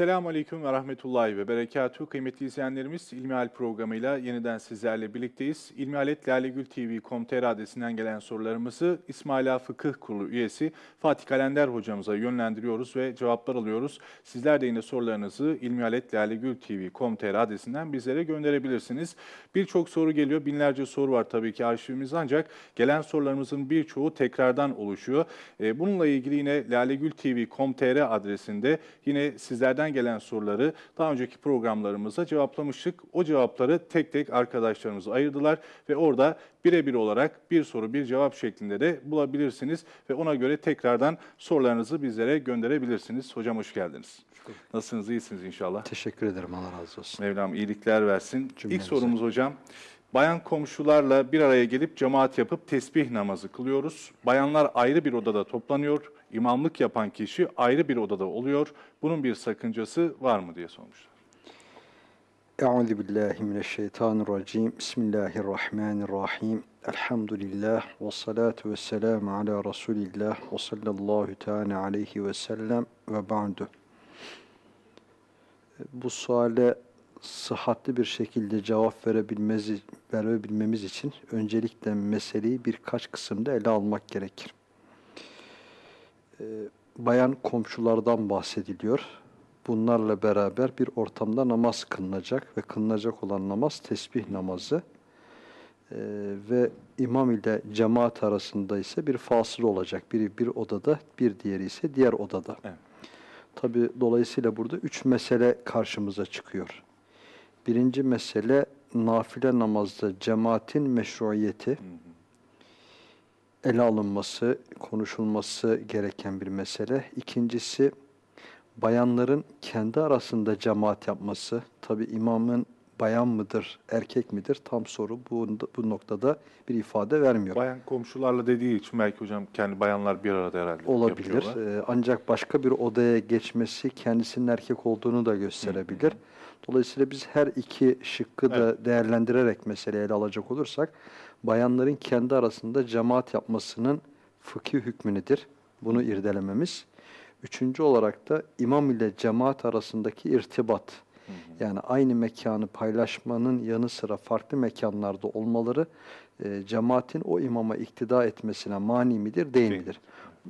Esselamu Aleyküm ve Rahmetullahi ve Berekatuhu. Kıymetli izleyenlerimiz İlmihal programıyla yeniden sizlerle birlikteyiz. İlmihaletlalegültv.com.tr adresinden gelen sorularımızı İsmaila Fıkıh Kurulu üyesi Fatih Kalender hocamıza yönlendiriyoruz ve cevaplar alıyoruz. Sizler de yine sorularınızı İlmihaletlalegültv.com.tr adresinden bizlere gönderebilirsiniz. Birçok soru geliyor, binlerce soru var tabii ki arşivimiz ancak gelen sorularımızın birçoğu tekrardan oluşuyor. Ee, Bununla ilgili yine lalegültv.com.tr adresinde yine sizlerden gelen soruları daha önceki programlarımızda cevaplamıştık. O cevapları tek tek arkadaşlarımız ayırdılar ve orada birebir olarak bir soru bir cevap şeklinde de bulabilirsiniz ve ona göre tekrardan sorularınızı bizlere gönderebilirsiniz. Hocam hoş geldiniz. Nasılsınız? İyisiniz inşallah. Teşekkür ederim. Allah razı olsun. Mevlam iyilikler versin. İlk Cümlemize. sorumuz hocam. Bayan komşularla bir araya gelip cemaat yapıp tesbih namazı kılıyoruz. Bayanlar ayrı bir odada toplanıyor. İmamlık yapan kişi ayrı bir odada oluyor. Bunun bir sakıncası var mı diye sormuşlar. Euzu billahi mineşşeytanirracim. Bismillahirrahmanirrahim. Elhamdülillah ve salatu vesselam ala Resulillah ve sallallahu teala aleyhi ve sellem ve ba'du. Bu suale sıhhatli bir şekilde cevap verebilmemiz için öncelikle meseleyi birkaç kısımda ele almak gerekir. Ee, Bayan komşulardan bahsediliyor. Bunlarla beraber bir ortamda namaz kılınacak ve kılınacak olan namaz tesbih namazı. Ee, ve imam ile cemaat arasında ise bir fasıl olacak. Biri bir odada, bir diğeri ise diğer odada. Evet. Tabi dolayısıyla burada üç mesele karşımıza çıkıyor. Birinci mesele nafile namazda cemaatin meşruiyeti ele alınması, konuşulması gereken bir mesele. İkincisi bayanların kendi arasında cemaat yapması. Tabi imamın bayan mıdır, erkek midir tam soru bu, bu noktada bir ifade vermiyor. Bayan komşularla dediği için belki hocam kendi bayanlar bir arada herhalde Olabilir. yapıyorlar. Ee, ancak başka bir odaya geçmesi kendisinin erkek olduğunu da gösterebilir. Dolayısıyla biz her iki şıkkı da değerlendirerek meseleyi ele alacak olursak bayanların kendi arasında cemaat yapmasının fıkhi hükmü nedir? Bunu irdelememiz. Üçüncü olarak da imam ile cemaat arasındaki irtibat. Yani aynı mekanı paylaşmanın yanı sıra farklı mekanlarda olmaları e, cemaatin o imama iktida etmesine mani midir, değil Değil. midir?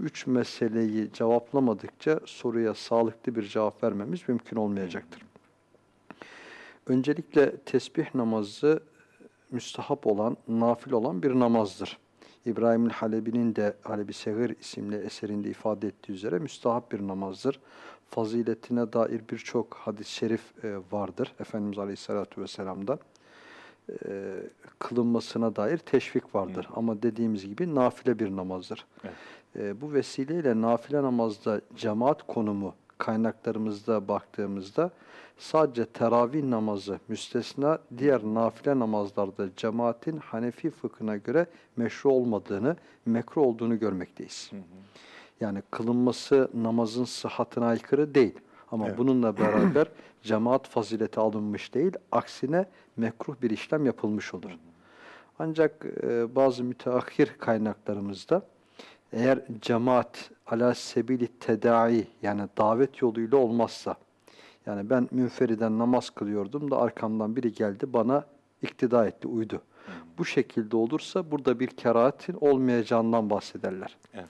Üç meseleyi cevaplamadıkça soruya sağlıklı bir cevap vermemiz mümkün olmayacaktır. Öncelikle tesbih namazı müstahap olan, nafil olan bir namazdır. İbrahim Halebi'nin de Halebi Segir isimli eserinde ifade ettiği üzere müstahap bir namazdır. Faziletine dair birçok hadis-i şerif e, vardır Efendimiz Aleyhisselatü Vesselam'dan. E, kılınmasına dair teşvik vardır. Ama dediğimiz gibi nafile bir namazdır. Evet. E, bu vesileyle nafile namazda cemaat konumu kaynaklarımızda baktığımızda sadece teravih namazı müstesna diğer nafile namazlarda cemaatin Hanefi fıkhına göre meşru olmadığını, mekruh olduğunu görmekteyiz. Yani kılınması namazın sıhhatine aykırı değil. Ama Evet. bununla beraber cemaat fazileti alınmış değil, aksine mekruh bir işlem yapılmış olur. Ancak e, bazı müteahhir kaynaklarımızda eğer cemaat ala sebili tedai yani davet yoluyla olmazsa yani ben münferiden namaz kılıyordum da arkamdan biri geldi bana iktida etti, uydu. Bu şekilde olursa burada bir kerahatin olmayacağından bahsederler. Evet.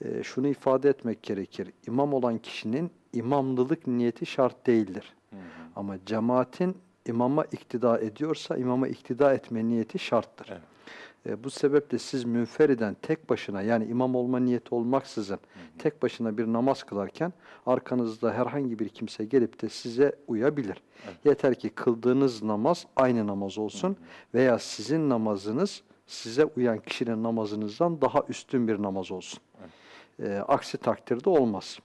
E, şunu ifade etmek gerekir. İmam olan kişinin imamlılık niyeti şart değildir. Ama cemaatin imama iktida ediyorsa imama iktida etme niyeti şarttır. Evet. E, bu sebeple siz münferiden tek başına yani imam olma niyeti olmaksızın tek başına bir namaz kılarken arkanızda herhangi bir kimse gelip de size uyabilir. Yeter ki kıldığınız namaz aynı namaz olsun veya sizin namazınız size uyan kişinin namazınızdan daha üstün bir namaz olsun. E, aksi takdirde olmaz.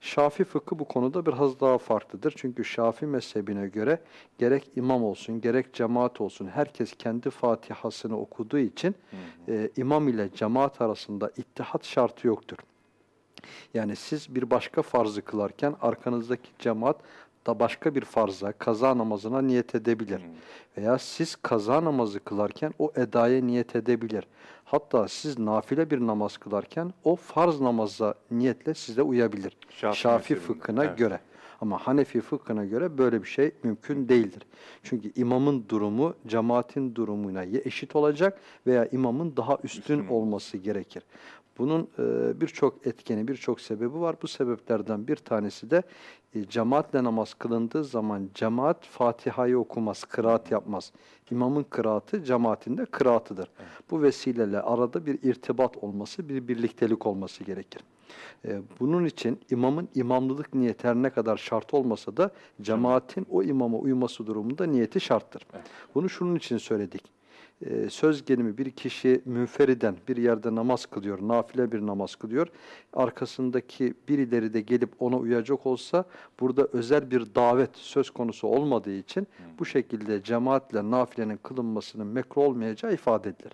Şafi fıkhı bu konuda biraz daha farklıdır. Çünkü Şafi mezhebine göre gerek imam olsun, gerek cemaat olsun herkes kendi Fatihasını okuduğu için e, imam ile cemaat arasında ittihat şartı yoktur. Yani siz bir başka farzı kılarken arkanızdaki cemaat da başka bir farza, kaza namazına niyet edebilir. Veya siz kaza namazı kılarken o edaya niyet edebilir. Hatta siz nafile bir namaz kılarken o farz namaza niyetle size uyabilir. Şafii Şafi mezhebinde, fıkhına evet. göre. Ama Hanefi fıkhına göre böyle bir şey mümkün değildir. Çünkü imamın durumu cemaatin durumuna ya eşit olacak veya imamın daha üstün, Üstün olması gerekir. Bunun e, birçok etkeni, birçok sebebi var. Bu sebeplerden bir tanesi de e, cemaatle namaz kılındığı zaman cemaat Fatiha'yı okumaz, kıraat yapmaz. İmamın kıraatı cemaatin de kıraatıdır. Bu vesileyle arada bir irtibat olması, bir birliktelik olması gerekir. E, bunun için imamın imamlılık niyeti her ne kadar şart olmasa da cemaatin o imama uyması durumunda niyeti şarttır. Bunu şunun için söyledik. E, söz gelimi bir kişi münferiden bir yerde namaz kılıyor, nafile bir namaz kılıyor. Arkasındaki birileri de gelip ona uyacak olsa burada özel bir davet söz konusu olmadığı için bu şekilde cemaatle nafilenin kılınmasının mekruh olmayacağı ifade edilir.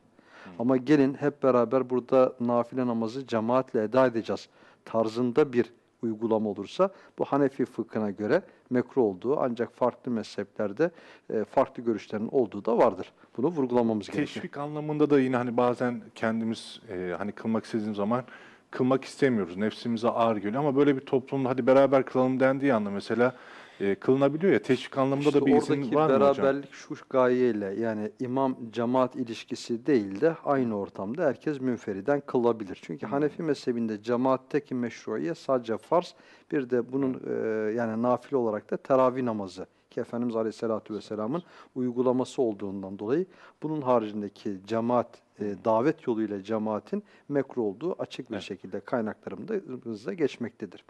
Ama gelin hep beraber burada nafile namazı cemaatle eda edeceğiz tarzında bir uygulama olursa bu Hanefi fıkhına göre mekruh olduğu ancak farklı mezheplerde e, farklı görüşlerin olduğu da vardır. Bunu vurgulamamız gerekiyor. Teşvik anlamında da yine hani bazen kendimiz e, hani kılmak istediğimiz zaman kılmak istemiyoruz. Nefsimize ağır geliyor ama böyle bir toplumda hadi beraber kılalım dendiği anda mesela e, kılınabiliyor ya teşvik anlamında İşte da bir izin var mı hocam? beraberlik şu gayeyle yani imam cemaat ilişkisi değil de aynı ortamda herkes münferiden kılabilir. Çünkü Hanefi mezhebinde cemaatteki meşruiye sadece farz bir de bunun e, yani nafile olarak da teravih namazı ki Efendimiz Aleyhisselatü Vesselam'ın uygulaması olduğundan dolayı bunun haricindeki cemaat e, davet yoluyla cemaatin mekruh olduğu açık bir Evet. şekilde kaynaklarımızda geçmektedir.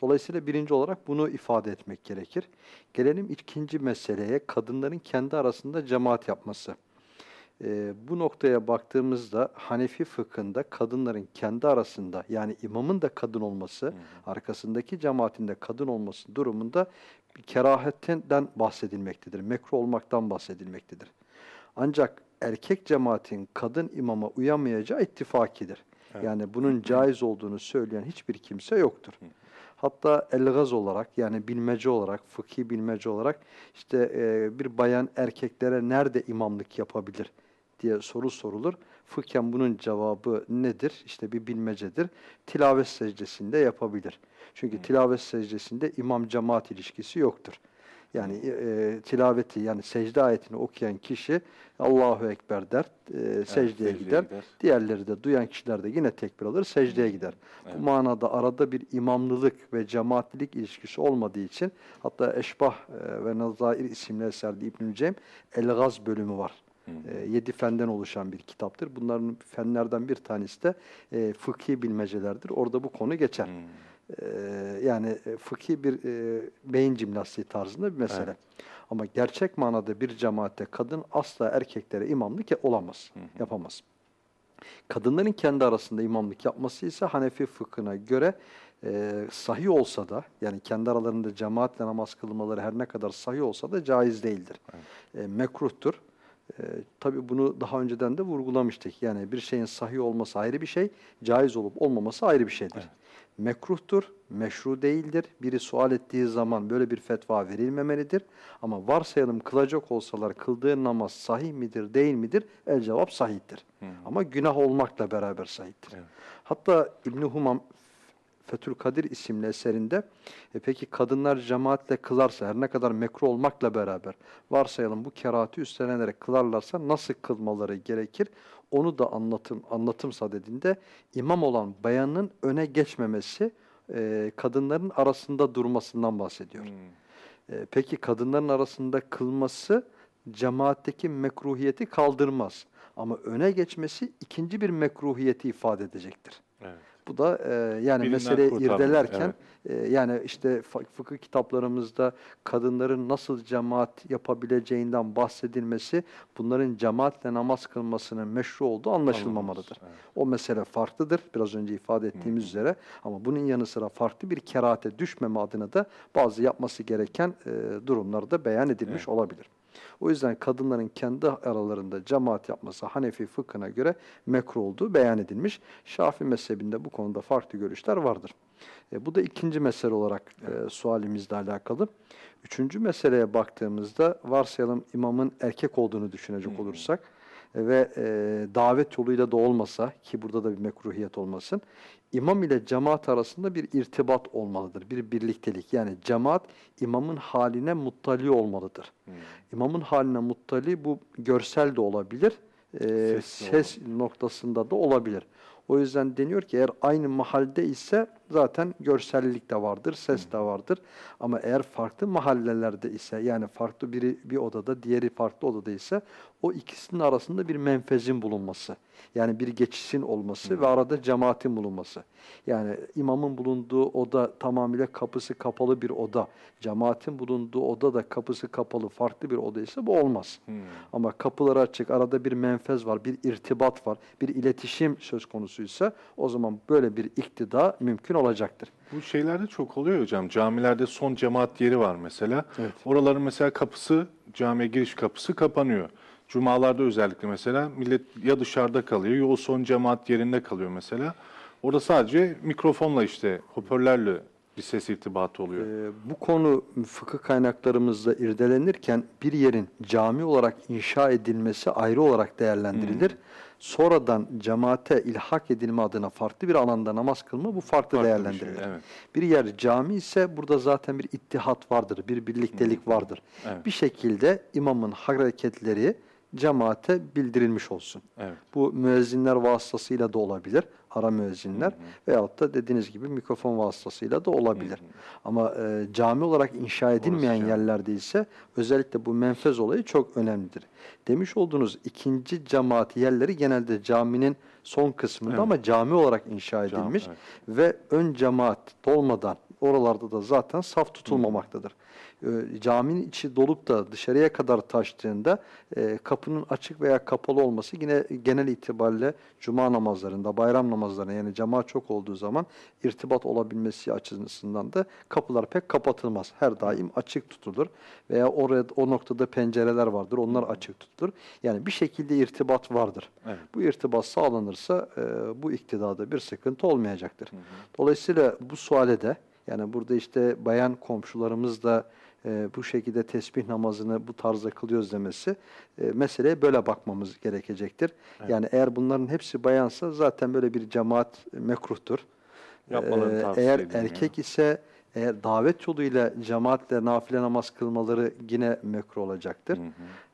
Dolayısıyla birinci olarak bunu ifade etmek gerekir. Gelelim ikinci meseleye kadınların kendi arasında cemaat yapması. Ee, bu noktaya baktığımızda Hanefi fıkhında kadınların kendi arasında yani imamın da kadın olması, arkasındaki cemaatin de kadın olması durumunda kerahetten bahsedilmektedir. Mekruh olmaktan bahsedilmektedir. Ancak erkek cemaatin kadın imama uyamayacağı ittifakidir. Yani bunun caiz olduğunu söyleyen hiçbir kimse yoktur. Hatta elgaz olarak yani bilmece olarak, fıkhi bilmece olarak işte e, bir bayan erkeklere nerede imamlık yapabilir diye soru sorulur. Fıkhen bunun cevabı nedir? İşte bir bilmecedir. Tilavet secdesinde yapabilir. Çünkü tilavet secdesinde imam cemaat ilişkisi yoktur. Yani e, tilaveti yani secde ayetini okuyan kişi Allahu Ekber der, e, secdeye secdeye gider. gider. Diğerleri de duyan kişiler de yine tekbir alır, secdeye gider. Bu manada arada bir imamlılık ve cemaatlilik ilişkisi olmadığı için hatta Eşbah e, ve Nazair isimli eserde İbnül Cem El-Gaz bölümü var. E, yedi fenden oluşan bir kitaptır. Bunların fenlerden bir tanesi de e, fıkhi bilmecelerdir. Orada bu konu geçer. E, yani e, fıkhi bir e, beyin jimnastiği tarzında bir mesele. Evet. Ama gerçek manada bir cemaatte kadın asla erkeklere imamlık olamaz, yapamaz. Kadınların kendi arasında imamlık yapması ise Hanefi fıkhına göre e, sahih olsa da yani kendi aralarında cemaatle namaz kılmaları her ne kadar sahih olsa da caiz değildir. E, mekruhtur. E, tabii bunu daha önceden de vurgulamıştık. Yani bir şeyin sahih olması ayrı bir şey, caiz olup olmaması ayrı bir şeydir. Mekruhtur, meşru değildir. Biri sual ettiği zaman böyle bir fetva verilmemelidir. Ama varsayalım kılacak olsalar kıldığı namaz sahih midir, değil midir? El cevap sahihtir. Ama günah olmakla beraber sahihtir. Evet. Hatta İbn Humam Fethül Kadir isimli eserinde e peki kadınlar cemaatle kılarsa her ne kadar mekruh olmakla beraber varsayalım bu kerahatı üstlenerek kılarlarsa nasıl kılmaları gerekir? Onu da anlatım anlatım sadedinde imam olan bayanın öne geçmemesi e, kadınların arasında durmasından bahsediyor. E, peki kadınların arasında kılması cemaatteki mekruhiyeti kaldırmaz. Ama öne geçmesi ikinci bir mekruhiyeti ifade edecektir. Evet. Bu da e, yani Birinden meseleyi kurtarmak, irdelerken e, yani işte fıkıh kitaplarımızda kadınların nasıl cemaat yapabileceğinden bahsedilmesi bunların cemaatle namaz kılmasının meşru olduğu anlaşılmamalıdır. Evet. O mesele farklıdır biraz önce ifade ettiğimiz üzere ama bunun yanı sıra farklı bir kerahate düşmeme adına da bazı yapması gereken e, durumlar da beyan edilmiş Evet. olabilir. O yüzden kadınların kendi aralarında cemaat yapması Hanefi fıkhına göre mekruh olduğu beyan edilmiş. Şafii mezhebinde bu konuda farklı görüşler vardır. E, bu da ikinci mesele olarak e, sualimizle alakalı. Üçüncü meseleye baktığımızda varsayalım imamın erkek olduğunu düşünecek olursak e, ve e, davet yoluyla da olmasa ki burada da bir mekruhiyet olmasın. İmam ile cemaat arasında bir irtibat olmalıdır, bir birliktelik. Yani cemaat imamın haline muttali olmalıdır. Hmm. İmamın haline muttali bu görsel de olabilir, e, Ses ses noktasında da olabilir. O yüzden deniyor ki eğer aynı mahalde ise zaten görsellik de vardır, ses de vardır. Ama eğer farklı mahallelerde ise yani farklı biri bir odada, diğeri farklı odada ise o ikisinin arasında bir menfezin bulunması. Yani bir geçişin olması ve arada cemaatin bulunması. Yani imamın bulunduğu oda tamamıyla kapısı kapalı bir oda. Cemaatin bulunduğu oda da kapısı kapalı farklı bir oda ise bu olmaz. Hmm. Ama kapıları açık, arada bir menfez var, bir irtibat var, bir iletişim söz konusuysa o zaman böyle bir iktida mümkün olacaktır. Bu şeylerde çok oluyor hocam. Camilerde son cemaat yeri var mesela. Evet. Oraların mesela kapısı, camiye giriş kapısı kapanıyor. Cumalarda özellikle mesela millet ya dışarıda kalıyor ya o son cemaat yerinde kalıyor mesela. Orada sadece mikrofonla işte hoparlörle bir ses irtibatı oluyor. Ee, bu konu fıkıh kaynaklarımızda irdelenirken bir yerin cami olarak inşa edilmesi ayrı olarak değerlendirilir. Sonradan cemaate ilhak edilme adına farklı bir alanda namaz kılma bu farklı, Farklı bir değerlendirilir. şey, evet. Bir yer cami ise burada zaten bir ittihat vardır, bir birliktelik vardır. Evet. Bir şekilde imamın hareketleri cemaate bildirilmiş olsun. Evet. Bu müezzinler vasıtasıyla da olabilir, ara müezzinler veyahut da dediğiniz gibi mikrofon vasıtasıyla da olabilir. Ama e, cami olarak inşa edilmeyen cami. yerlerde ise özellikle bu menfez olayı çok önemlidir. Demiş olduğunuz ikinci cemaat yerleri genelde caminin son kısmında Evet. ama cami olarak inşa edilmiş evet. ve ön cemaat dolmadan oralarda da zaten saf tutulmamaktadır. Ee, caminin içi dolup da dışarıya kadar taştığında e, kapının açık veya kapalı olması yine genel itibariyle cuma namazlarında, bayram namazlarında yani cemaat çok olduğu zaman irtibat olabilmesi açısından da kapılar pek kapatılmaz. Her daim açık tutulur veya oraya o noktada pencereler vardır. Onlar açık tutulur. Yani bir şekilde irtibat vardır. Evet. Bu irtibat sağlanırsa e, bu iktidada bir sıkıntı olmayacaktır. Dolayısıyla bu suale de yani burada işte bayan komşularımız da e, bu şekilde tesbih namazını bu tarzda kılıyoruz demesi e, meseleye böyle bakmamız gerekecektir. Yani eğer bunların hepsi bayansa zaten böyle bir cemaat mekruhtur. Yapmalarını tavsiye eğer erkek ise eğer davet yoluyla cemaatle nafile namaz kılmaları yine mekruh olacaktır.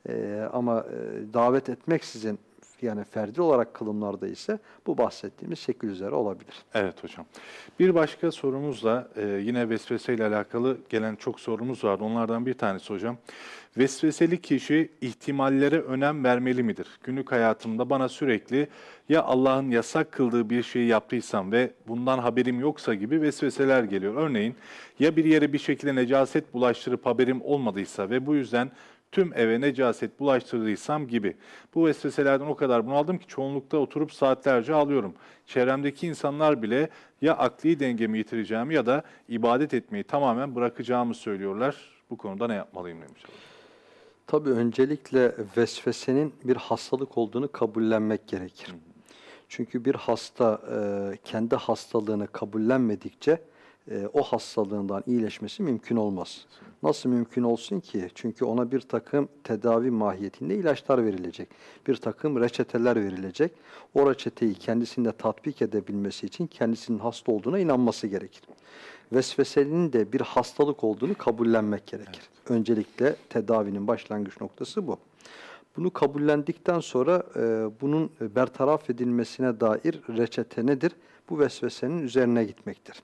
Ee, ama e, davet etmeksizin yani ferdi olarak kılımlarda ise bu bahsettiğimiz şekil üzere olabilir. Evet hocam. Bir başka sorumuz da e, yine vesvese ile alakalı gelen çok sorumuz vardı. Onlardan bir tanesi hocam. Vesveseli kişi ihtimallere önem vermeli midir? Günlük hayatımda bana sürekli ya Allah'ın yasak kıldığı bir şeyi yaptıysam ve bundan haberim yoksa gibi vesveseler geliyor. Örneğin ya bir yere bir şekilde necaset bulaştırıp haberim olmadıysa ve bu yüzden tüm eve necaset bulaştırdıysam gibi. Bu vesveselerden o kadar bunaldım ki çoğunlukta oturup saatlerce ağlıyorum. Çevremdeki insanlar bile ya akli dengemi yitireceğimi ya da ibadet etmeyi tamamen bırakacağımı söylüyorlar. Bu konuda ne yapmalıyım demiş. Tabii öncelikle vesvesenin bir hastalık olduğunu kabullenmek gerekir. Çünkü bir hasta e, kendi hastalığını kabullenmedikçe e, o hastalığından iyileşmesi mümkün olmaz. Nasıl mümkün olsun ki? Çünkü ona bir takım tedavi mahiyetinde ilaçlar verilecek. Bir takım reçeteler verilecek. O reçeteyi kendisinde tatbik edebilmesi için kendisinin hasta olduğuna inanması gerekir. Vesvesenin de bir hastalık olduğunu kabullenmek gerekir. Öncelikle tedavinin başlangıç noktası bu. Bunu kabullendikten sonra e, bunun bertaraf edilmesine dair reçete nedir? Bu vesvesenin üzerine gitmektir.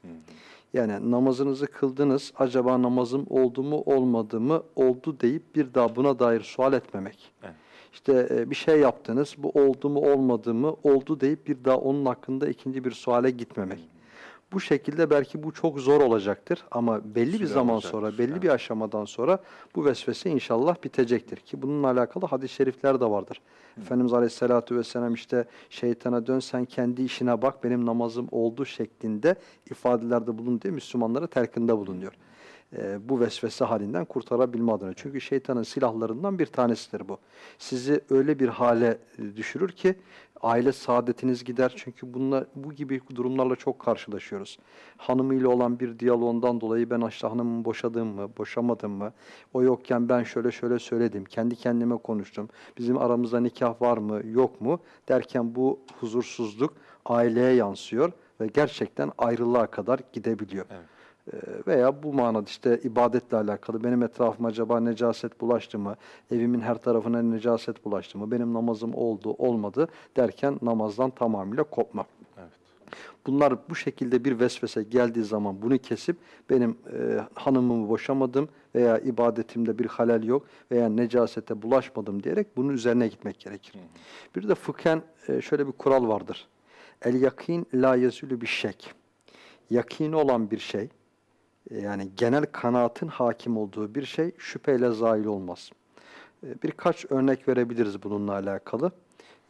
Yani namazınızı kıldınız, acaba namazım oldu mu olmadı mı oldu deyip bir daha buna dair sual etmemek. Evet. İşte e, bir şey yaptınız, bu oldu mu olmadı mı oldu deyip bir daha onun hakkında ikinci bir suale gitmemek. Bu şekilde belki bu çok zor olacaktır ama belli bir Süre zaman alacaktır, sonra, belli evet. bir aşamadan sonra bu vesvese inşallah bitecektir ki bununla alakalı hadis-i şerifler de vardır. Efendimiz Aleyhisselatü Vesselam işte şeytana dön sen kendi işine bak benim namazım oldu şeklinde ifadelerde bulun diye Müslümanlara telkinde bulunuyor. Ee, bu vesvese halinden kurtarabilme adına. Çünkü şeytanın silahlarından bir tanesidir bu. Sizi öyle bir hale e, düşürür ki aile saadetiniz gider. Çünkü bununla, bu gibi durumlarla çok karşılaşıyoruz. Hanımıyla olan bir diyaloğundan dolayı ben işte hanımımı boşadım mı, boşamadım mı? O yokken ben şöyle şöyle söyledim. Kendi kendime konuştum. Bizim aramızda nikah var mı, yok mu? Derken bu huzursuzluk aileye yansıyor ve gerçekten ayrılığa kadar gidebiliyor. Evet. Ee, Veya bu manada işte ibadetle alakalı benim etrafıma acaba necaset bulaştı mı, evimin her tarafına necaset bulaştı mı, benim namazım oldu olmadı derken namazdan tamamıyla kopma. Evet. Bunlar bu şekilde bir vesvese geldiği zaman bunu kesip benim e, hanımımı boşamadım veya ibadetimde bir halel yok veya necasete bulaşmadım diyerek bunun üzerine gitmek gerekir. Bir de fıkhen e, şöyle bir kural vardır. El yakin la yazülü bir şek. Yakini olan bir şey, yani genel kanaatin hakim olduğu bir şey şüpheyle zail olmaz. E, Birkaç örnek verebiliriz bununla alakalı.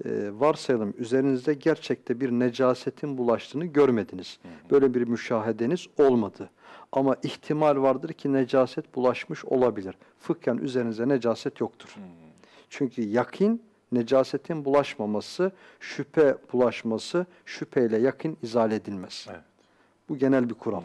E, varsayalım üzerinizde gerçekte bir necasetin bulaştığını görmediniz. Böyle bir müşahedeniz olmadı. Ama ihtimal vardır ki necaset bulaşmış olabilir. Fıkhen üzerinize necaset yoktur. Çünkü yakin necasetin bulaşmaması, şüphe bulaşması, şüpheyle yakin izale edilmez. Evet. Bu genel bir kural.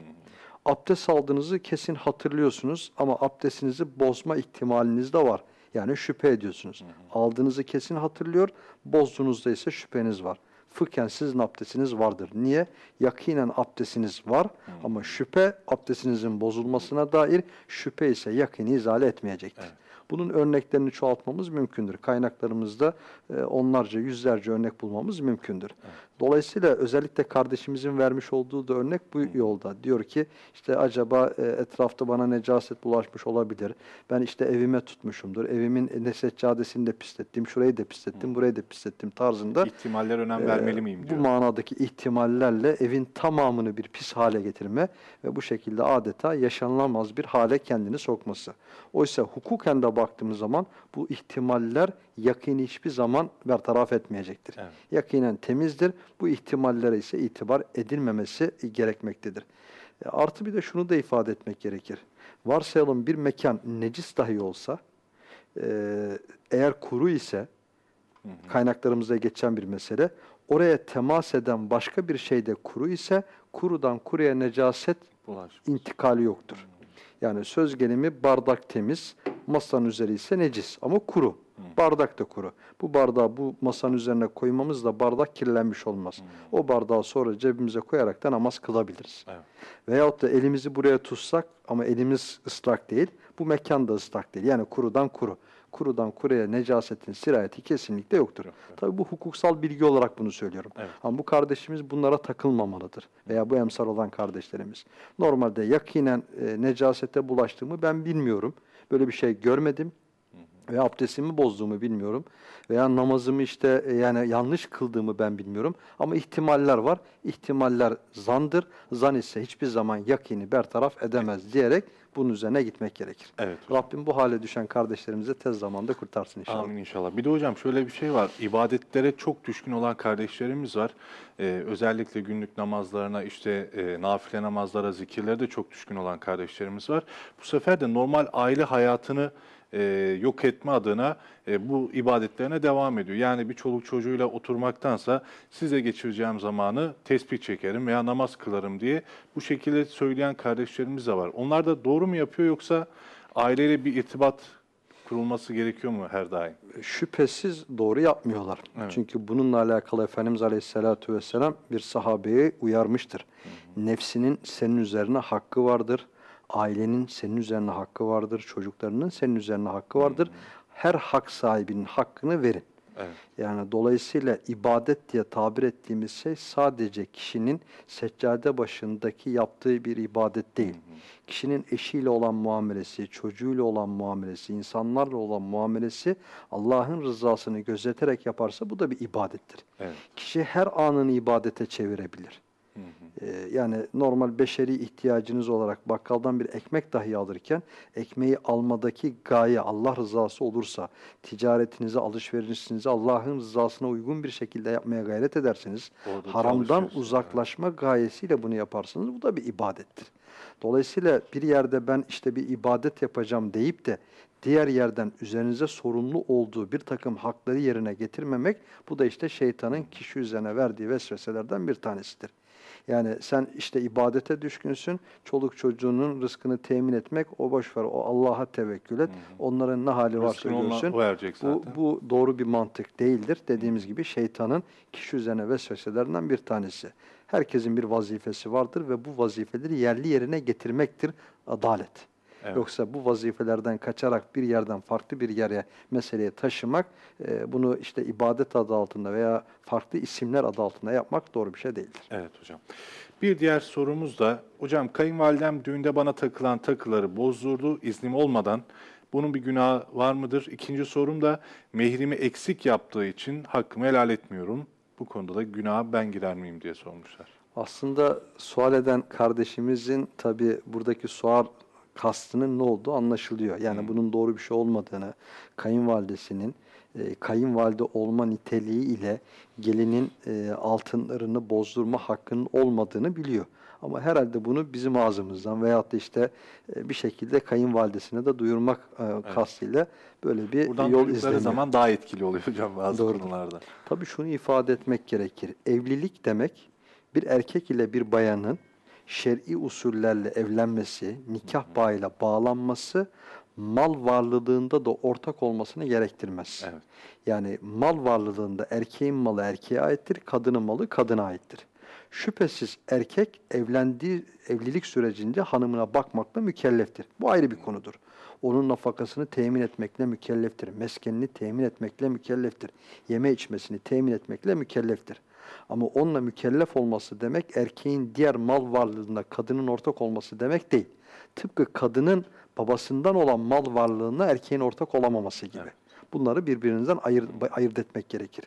Abdest aldığınızı kesin hatırlıyorsunuz ama abdestinizi bozma ihtimaliniz de var. Yani şüphe ediyorsunuz. Aldığınızı kesin hatırlıyor, bozduğunuzda ise şüpheniz var. Fıkhen sizin abdestiniz vardır. Niye? Yakinen abdestiniz var ama şüphe abdestinizin bozulmasına dair şüphe ise yakini izale etmeyecektir. Bunun örneklerini çoğaltmamız mümkündür. Kaynaklarımızda e, onlarca, yüzlerce örnek bulmamız mümkündür. Dolayısıyla özellikle kardeşimizin vermiş olduğu da örnek bu yolda. Diyor ki işte acaba e, etrafta bana necaset bulaşmış olabilir. Ben işte evime tutmuşumdur. Evimin ne seccadesini de pislettim, şurayı da pislettim, burayı da pislettim tarzında. İhtimaller önem Ee, vermeli miyim diyor. Bu manadaki ihtimallerle evin tamamını bir pis hale getirme ve bu şekilde adeta yaşanılamaz bir hale kendini sokması. Oysa hukuken de baktığımız zaman bu ihtimaller yakini hiçbir zaman bertaraf etmeyecektir. Evet. Yakinen temizdir. Bu ihtimallere ise itibar edilmemesi gerekmektedir. E, Artı bir de şunu da ifade etmek gerekir. Varsayalım bir mekan necis dahi olsa, e, eğer kuru ise, kaynaklarımızda geçen bir mesele. Oraya temas eden başka bir şey de kuru ise kurudan kuruya necaset Bulaş. intikali yoktur. Yani söz gelimi bardak temiz, masanın üzeri ise necis ama kuru. Bardak da kuru. Bu bardağı bu masanın üzerine koymamızla bardak kirlenmiş olmaz. O bardağı sonra cebimize koyarak da namaz kılabiliriz. Evet. Veyahut da elimizi buraya tutsak ama elimiz ıslak değil, bu mekan da ıslak değil. Yani kurudan kuru. Kurudan kuruya necasetin sirayeti kesinlikle yoktur. Tabii bu hukuksal bilgi olarak bunu söylüyorum. Evet. Ama bu kardeşimiz bunlara takılmamalıdır. Veya bu emsal olan kardeşlerimiz. Normalde yakinen e, necasete bulaştığımı ben bilmiyorum. Böyle bir şey görmedim. Ve abdestimi bozduğumu bilmiyorum. Veya namazımı işte e, yani yanlış kıldığımı ben bilmiyorum. Ama ihtimaller var. İhtimaller zandır. Zan ise hiçbir zaman yakini bertaraf edemez diyerek bunun üzerine gitmek gerekir. Evet. Rabbim bu hale düşen kardeşlerimizi tez zamanda kurtarsın inşallah. Amin inşallah. Bir de hocam şöyle bir şey var. İbadetlere çok düşkün olan kardeşlerimiz var. Ee, özellikle günlük namazlarına, işte e, nafile namazlara, zikirlere de çok düşkün olan kardeşlerimiz var. Bu sefer de normal aile hayatını e, yok etme adına e, bu ibadetlerine devam ediyor. Yani bir çoluk çocuğuyla oturmaktansa size geçireceğim zamanı tespih çekerim veya namaz kılarım diye bu şekilde söyleyen kardeşlerimiz de var. Onlar da doğru mu yapıyor yoksa aileyle bir irtibat kurulması gerekiyor mu her daim? şüphesiz doğru yapmıyorlar. Evet. Çünkü bununla alakalı Efendimiz Aleyhisselatü Vesselam bir sahabeyi uyarmıştır. Nefsinin senin üzerine hakkı vardır. Ailenin senin üzerine hakkı vardır. Çocuklarının senin üzerine hakkı vardır. Her hak sahibinin hakkını verin. Evet. Yani dolayısıyla ibadet diye tabir ettiğimiz şey sadece kişinin seccade başındaki yaptığı bir ibadet değil. Kişinin eşiyle olan muamelesi, çocuğuyla olan muamelesi, insanlarla olan muamelesi Allah'ın rızasını gözeterek yaparsa bu da bir ibadettir. Evet. Kişi her anını ibadete çevirebilir. Ee, yani normal beşeri ihtiyacınız olarak bakkaldan bir ekmek dahi alırken ekmeği almadaki gaye Allah rızası olursa ticaretinizi, alışverişinizi Allah'ın rızasına uygun bir şekilde yapmaya gayret ederseniz Orada haramdan uzaklaşma gayesiyle bunu yaparsanız bu da bir ibadettir. Dolayısıyla bir yerde ben işte bir ibadet yapacağım deyip de diğer yerden üzerinize sorumlu olduğu bir takım hakları yerine getirmemek bu da işte şeytanın kişi üzerine verdiği vesveselerden bir tanesidir. Yani sen işte ibadete düşkünsün, çoluk çocuğunun rızkını temin etmek o boş ver, o Allah'a tevekkül et. Onların ne hali varsa görsün. Bu, bu doğru bir mantık değildir. Dediğimiz gibi şeytanın kişi üzerine vesveselerinden bir tanesi. Herkesin bir vazifesi vardır ve bu vazifeleri yerli yerine getirmektir adalet. Evet. Yoksa bu vazifelerden kaçarak bir yerden farklı bir yere meseleye taşımak, e, bunu işte ibadet adı altında veya farklı isimler adı altında yapmak doğru bir şey değildir. Evet hocam. Bir diğer sorumuz da, hocam kayınvalidem düğünde bana takılan takıları bozdurdu iznim olmadan. Bunun bir günahı var mıdır? İkinci sorum da mehrimi eksik yaptığı için hakkımı helal etmiyorum. Bu konuda da günaha ben girer miyim diye sormuşlar. Aslında sual eden kardeşimizin tabi buradaki sual kastının ne olduğu anlaşılıyor. Yani Hmm. bunun doğru bir şey olmadığını, kayınvalidesinin e, kayınvalide olma niteliği ile gelinin e, altınlarını bozdurma hakkının olmadığını biliyor. Ama herhalde bunu bizim ağzımızdan veyahut da işte e, bir şekilde kayınvalidesine de duyurmak e, kastıyla böyle bir Buradan yol izleniyor. zaman daha etkili oluyor hocam bazı Doğrudur. konularda. Tabii şunu ifade etmek gerekir. Evlilik demek bir erkek ile bir bayanın şer'i usullerle evlenmesi, nikah bağıyla bağlanması, mal varlığında da ortak olmasını gerektirmez. Evet. Yani mal varlığında erkeğin malı erkeğe aittir, kadının malı kadına aittir. Şüphesiz erkek evlendiği evlilik sürecinde hanımına bakmakla mükelleftir. Bu ayrı bir konudur. Onun nafakasını temin etmekle mükelleftir. Meskenini temin etmekle mükelleftir. Yeme içmesini temin etmekle mükelleftir. Ama onunla mükellef olması demek erkeğin diğer mal varlığında kadının ortak olması demek değil. Tıpkı kadının babasından olan mal varlığına erkeğin ortak olamaması gibi. Bunları birbirinden ayırt, ayırt etmek gerekir.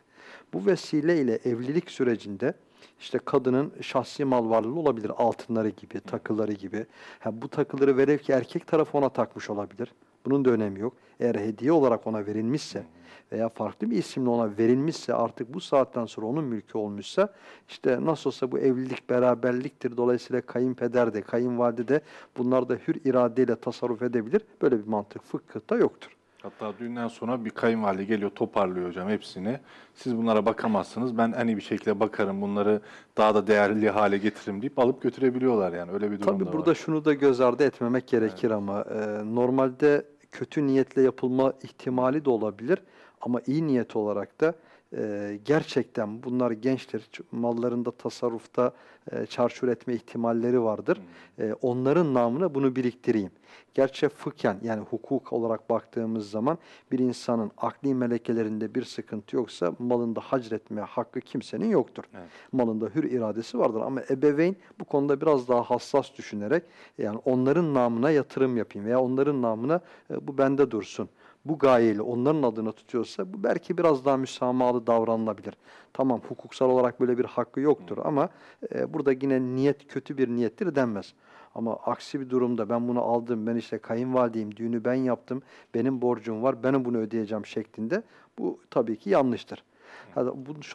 Bu vesileyle evlilik sürecinde işte kadının şahsi mal varlığı olabilir. Altınları gibi, takıları gibi. Ha, bu takıları velev ki erkek tarafı ona takmış olabilir. Bunun da önemi yok. Eğer hediye olarak ona verilmişse veya farklı bir isimle ona verilmişse artık bu saatten sonra onun mülkü olmuşsa işte nasıl olsa bu evlilik beraberliktir. Dolayısıyla kayınpeder de kayınvalide de bunlar da hür iradeyle tasarruf edebilir. Böyle bir mantık fıkıhta yoktur. Hatta düğünden sonra bir kayınvalide geliyor toparlıyor hocam hepsini. Siz bunlara bakamazsınız. Ben en iyi bir şekilde bakarım. Bunları daha da değerli hale getiririm deyip alıp götürebiliyorlar yani. Öyle bir durum Tabii da burada var. şunu da göz ardı etmemek gerekir ama e, normalde kötü niyetle yapılma ihtimali de olabilir. Ama iyi niyet olarak da e, gerçekten bunlar gençtir, mallarında tasarrufta e, çarçur etme ihtimalleri vardır. E, onların namına bunu biriktireyim. Gerçi fıkhen yani hukuk olarak baktığımız zaman bir insanın akli melekelerinde bir sıkıntı yoksa malında hacretme hakkı kimsenin yoktur. Evet. Malında hür iradesi vardır ama ebeveyn bu konuda biraz daha hassas düşünerek yani onların namına yatırım yapayım veya onların namına e, bu bende dursun. Bu gayeyle onların adına tutuyorsa bu belki biraz daha müsamahalı davranılabilir. Tamam hukuksal olarak böyle bir hakkı yoktur ama e, burada yine niyet kötü bir niyettir denmez. Ama aksi bir durumda ben bunu aldım, ben işte kayınvalideyim, düğünü ben yaptım, benim borcum var, benim bunu ödeyeceğim şeklinde bu tabii ki yanlıştır.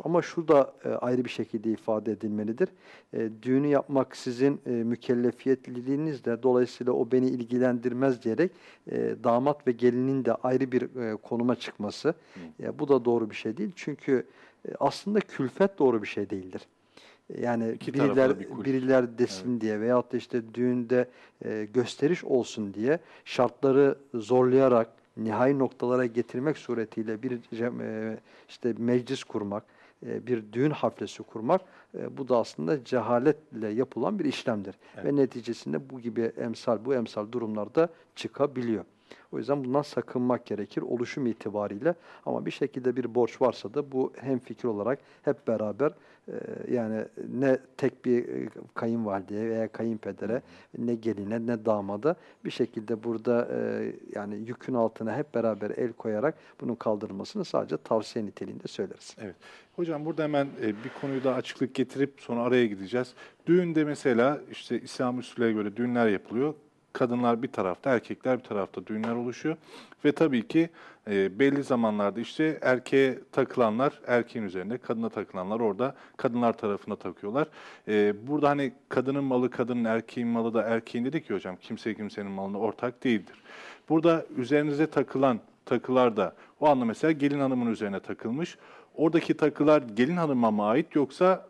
Ama şu da e, ayrı bir şekilde ifade edilmelidir. E, düğünü yapmak sizin e, mükellefiyetliliğiniz de dolayısıyla o beni ilgilendirmez diyerek damat ve gelinin de ayrı bir konuma çıkması. E, bu da doğru bir şey değil. Çünkü aslında külfet doğru bir şey değildir. Yani İki biriler bir biriler desin diye veyahut da işte düğünde e, gösteriş olsun diye şartları zorlayarak nihai noktalara getirmek suretiyle bir e, işte meclis kurmak, e, bir düğün haflesi kurmak e, bu da aslında cehaletle yapılan bir işlemdir. Ve neticesinde bu gibi emsal bu emsal durumlarda çıkabiliyor. O yüzden bundan sakınmak gerekir oluşum itibariyle ama bir şekilde bir borç varsa da bu hem fikir olarak hep beraber yani ne tek bir e, kayınvalideye veya kayınpedere ne geline ne damada bir şekilde burada e, yani yükün altına hep beraber el koyarak bunun kaldırılmasını sadece tavsiye niteliğinde söyleriz. Evet. Hocam burada hemen e, bir konuyu da açıklık getirip sonra araya gideceğiz. Düğünde mesela işte İslam usulüne göre düğünler yapılıyor. Kadınlar bir tarafta, erkekler bir tarafta düğünler oluşuyor. Ve tabii ki e, belli zamanlarda işte erkeğe takılanlar erkeğin üzerinde, kadına takılanlar orada kadınlar tarafına takıyorlar. E, burada hani kadının malı kadının, erkeğin malı da erkeğin dedik ki hocam kimse kimsenin malına ortak değildir. Burada üzerinize takılan takılar da o anda mesela gelin hanımın üzerine takılmış. Oradaki takılar gelin hanıma mı ait yoksa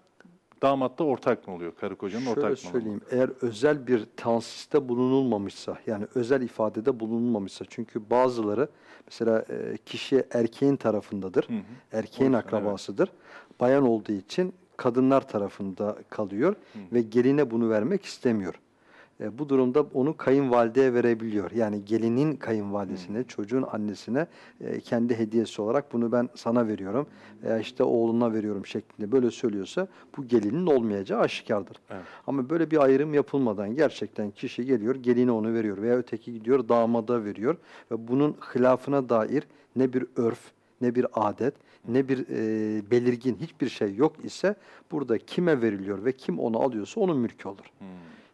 damatta ortak mı oluyor? Karı kocanın Şöyle ortak mı? söyleyeyim, eğer özel bir tansiste bulunulmamışsa, yani özel ifadede bulunulmamışsa, çünkü bazıları mesela e, kişi erkeğin tarafındadır, Hı hı. erkeğin O yüzden, akrabasıdır. Bayan olduğu için kadınlar tarafında kalıyor ve geline bunu vermek istemiyor. E, bu durumda onu kayınvalideye verebiliyor. Yani gelinin kayınvalidesine, çocuğun annesine e, kendi hediyesi olarak bunu ben sana veriyorum veya işte oğluna veriyorum şeklinde böyle söylüyorsa bu gelinin olmayacağı aşikardır. Evet. Ama böyle bir ayrım yapılmadan gerçekten kişi geliyor geline onu veriyor veya öteki gidiyor damada veriyor ve bunun hilafına dair ne bir örf ne bir adet ne bir e, belirgin hiçbir şey yok ise burada kime veriliyor ve kim onu alıyorsa onun mülkü olur. Hmm.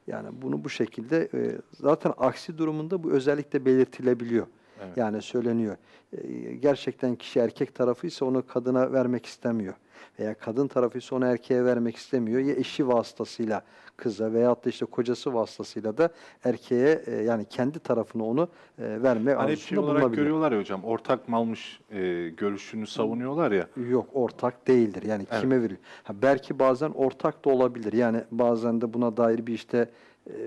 Yani bunu bu şekilde e, zaten aksi durumunda bu özellikle belirtilebiliyor. Evet. Yani söyleniyor. E, gerçekten kişi erkek tarafı ise onu kadına vermek istemiyor. Veya kadın tarafı ise onu erkeğe vermek istemiyor. Ya eşi vasıtasıyla kıza veyahut da işte kocası vasıtasıyla da erkeğe e, yani kendi tarafını onu e, verme Hani hep şey arzusunda olarak bulunabiliyor. görüyorlar ya hocam, ortak malmış e, görüşünü savunuyorlar ya. Yok ortak değildir. Yani Evet. kime veriyor? Ha, belki bazen ortak da olabilir. Yani bazen de buna dair bir işte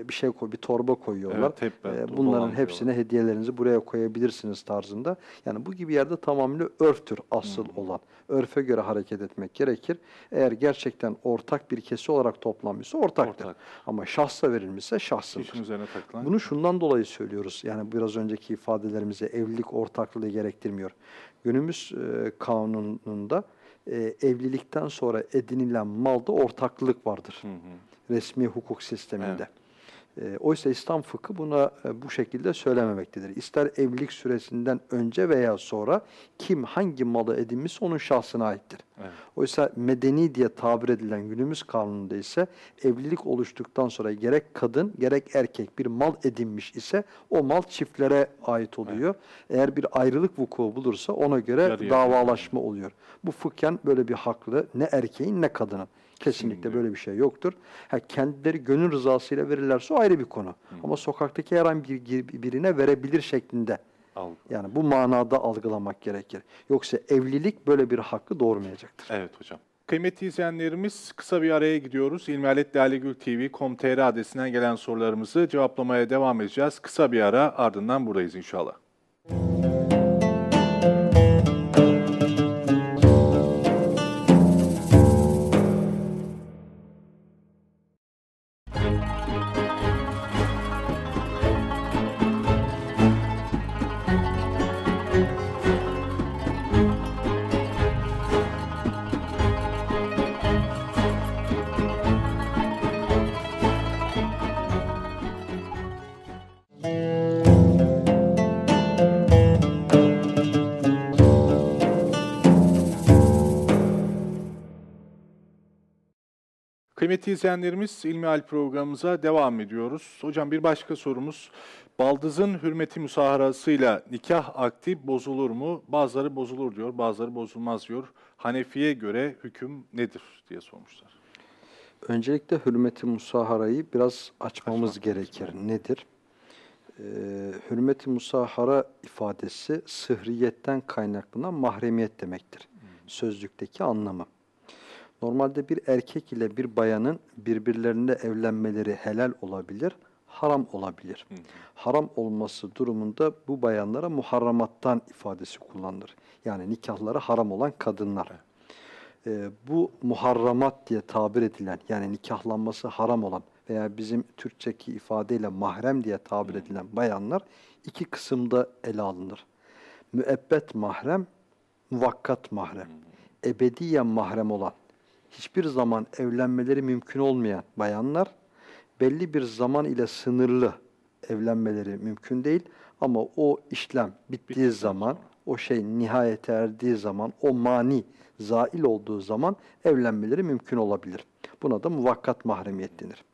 bir şey koy, bir torba koyuyorlar. Evet, hep ben E, Bunların hepsine hediyelerinizi buraya koyabilirsiniz tarzında. Yani bu gibi yerde tamamıyla örftür asıl Hmm. olan. Örfe göre hareket etmek gerekir. Eğer gerçekten ortak bir kesi olarak toplanmışsa ortaktır. Ortak. Ama şahsa verilmişse şahsındır. Kişinin üzerine takılan. Bunu şundan dolayı söylüyoruz. Yani biraz önceki ifadelerimize evlilik ortaklığı gerektirmiyor. Günümüz e, kanununda e, evlilikten sonra edinilen malda ortaklılık vardır. Hı hı. Resmi hukuk sisteminde. E, oysa İslam fıkı buna e, bu şekilde söylememektedir. İster evlilik süresinden önce veya sonra kim hangi malı edinmişse onun şahsına aittir. Evet. Oysa medeni diye tabir edilen günümüz kanununda ise evlilik oluştuktan sonra gerek kadın gerek erkek bir mal edinmiş ise o mal çiftlere ait oluyor. Eğer bir ayrılık vuku bulursa ona göre Yarı davalaşma oluyor. Bu fıkhen böyle bir haklı ne erkeğin ne kadının. Kesinlikle böyle bir şey yoktur. Ha, kendileri gönül rızasıyla verirlerse o ayrı bir konu. Ama sokaktaki herhangi bir, birine verebilir şeklinde. Algı. Yani bu manada algılamak gerekir. Yoksa evlilik böyle bir hakkı doğurmayacaktır. Evet hocam. Kıymetli izleyenlerimiz kısa bir araya gidiyoruz. İlmihalet Lalegül TV.com.tr adresinden gelen sorularımızı cevaplamaya devam edeceğiz. Kısa bir ara ardından buradayız inşallah. Kıymetli izleyenlerimiz İlmihal programımıza devam ediyoruz. Hocam bir başka sorumuz. Baldızın hürmeti müsaharasıyla nikah akdi bozulur mu? Bazıları bozulur diyor, bazıları bozulmaz diyor. Hanefi'ye göre hüküm nedir diye sormuşlar. Öncelikle hürmeti musaharayı biraz açmamız Açmak gerekir. Nedir? Ee, hürmeti musahara ifadesi sıhriyetten kaynaklanan mahremiyet demektir. Sözlükteki anlamı. Normalde bir erkek ile bir bayanın birbirlerine evlenmeleri helal olabilir, haram olabilir. Haram olması durumunda bu bayanlara muharramattan ifadesi kullanılır. Yani nikahları haram olan kadınlar. Ee, bu muharramat diye tabir edilen yani nikahlanması haram olan veya bizim Türkçeki ifadeyle mahrem diye tabir edilen bayanlar iki kısımda ele alınır. Müebbet mahrem, muvakkat mahrem. Ebediyen mahrem olan, hiçbir zaman evlenmeleri mümkün olmayan bayanlar belli bir zaman ile sınırlı evlenmeleri mümkün değil ama o işlem bittiği zaman o şey nihayete erdiği zaman, o mani zail olduğu zaman evlenmeleri mümkün olabilir. Buna da muvakkat mahremiyet denir.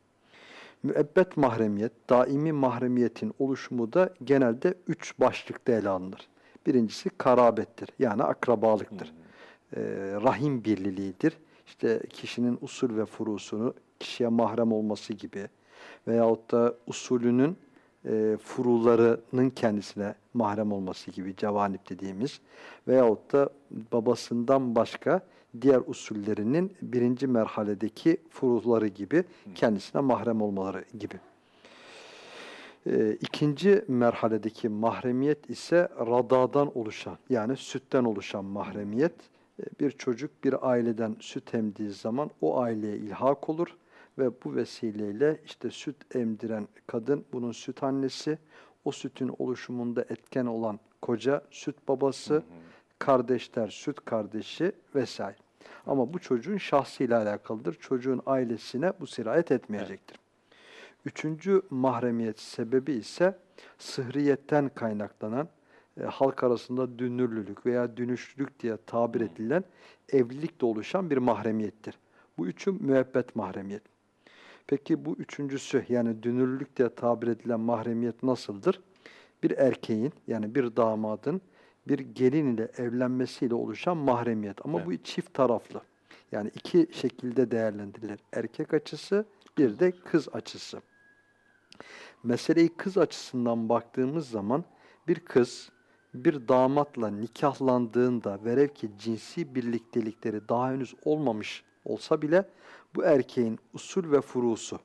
Müebbet mahremiyet, daimi mahremiyetin oluşumu da genelde üç başlıkta ele alınır. Birincisi karabettir, yani akrabalıktır. Ee, rahim birliğidir. İşte kişinin usul ve furusunu kişiye mahrem olması gibi veyahut da usulünün e, furularının kendisine mahrem olması gibi cevanip dediğimiz veyahut da babasından başka diğer usullerinin birinci merhaledeki furuları gibi kendisine mahrem olmaları gibi. E, ikinci merhaledeki mahremiyet ise radadan oluşan yani sütten oluşan mahremiyet Bir çocuk bir aileden süt emdiği zaman o aileye ilhak olur ve bu vesileyle işte süt emdiren kadın bunun süt annesi, o sütün oluşumunda etken olan koca süt babası, kardeşler süt kardeşi vesaire. Ama bu çocuğun şahsıyla alakalıdır. Çocuğun ailesine bu sirayet etmeyecektir. Üçüncü mahremiyet sebebi ise sıhriyetten kaynaklanan e, halk arasında dünürlülük veya dünüşlülük diye tabir edilen evlilikle oluşan bir mahremiyettir. Bu üçü müebbet mahremiyet. Peki bu üçüncüsü yani dünürlülük diye tabir edilen mahremiyet nasıldır? Bir erkeğin yani bir damadın bir gelin ile evlenmesiyle oluşan mahremiyet. Ama bu çift taraflı. Yani iki şekilde değerlendirilir. Erkek açısı bir de kız açısı. Meseleyi kız açısından baktığımız zaman bir kız bir damatla nikahlandığında velev ki cinsi birliktelikleri daha henüz olmamış olsa bile bu erkeğin usul ve furusu,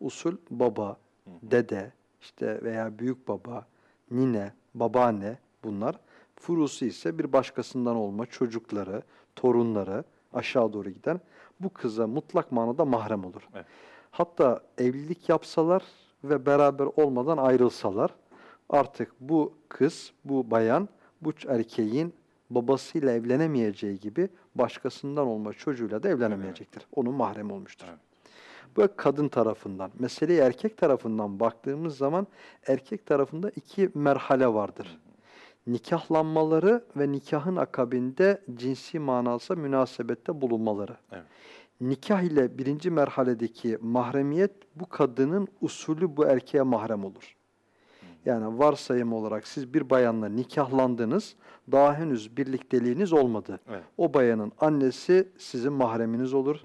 usul baba, dede, işte veya büyük baba, nine, babaanne bunlar. Furusu ise bir başkasından olma çocukları, torunları aşağı doğru giden bu kıza mutlak manada mahrem olur. Evet. Hatta evlilik yapsalar ve beraber olmadan ayrılsalar artık bu kız, bu bayan, bu erkeğin babasıyla evlenemeyeceği gibi başkasından olma çocuğuyla da evlenemeyecektir. Onun mahrem olmuştur. Evet. Bu kadın tarafından. Meseleyi erkek tarafından baktığımız zaman erkek tarafında iki merhale vardır. Nikahlanmaları ve nikahın akabinde cinsi manası münasebette bulunmaları. Evet. Nikah ile birinci merhaledeki mahremiyet bu kadının usulü bu erkeğe mahrem olur. Yani varsayım olarak siz bir bayanla nikahlandınız, daha henüz birlikteliğiniz olmadı. Evet. O bayanın annesi sizin mahreminiz olur,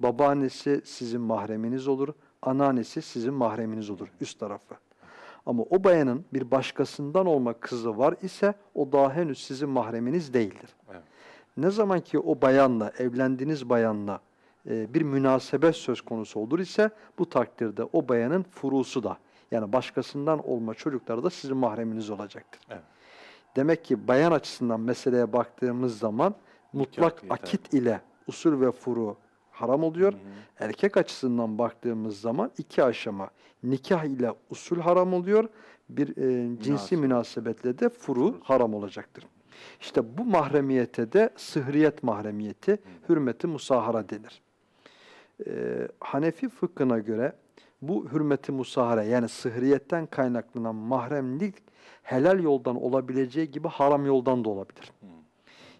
babaannesi sizin mahreminiz olur, anneannesi sizin mahreminiz olur üst tarafı. Ama o bayanın bir başkasından olma kızı var ise o daha henüz sizin mahreminiz değildir. Evet. Ne zaman ki o bayanla, evlendiğiniz bayanla e, bir münasebet söz konusu olur ise bu takdirde o bayanın furusu da yani başkasından olma çocukları da sizin mahreminiz olacaktır. Evet. Demek ki bayan açısından meseleye baktığımız zaman mutlak yeter. akit ile usul ve furu haram oluyor. Erkek açısından baktığımız zaman iki aşama nikah ile usul haram oluyor. Bir e, cinsi Münasebet. münasebetle de furu haram olacaktır. İşte bu mahremiyete de sıhriyet mahremiyeti, hürmeti musahara denir. Ee, Hanefi fıkhına göre bu hürmeti musahara yani sıhriyetten kaynaklanan mahremlik helal yoldan olabileceği gibi haram yoldan da olabilir.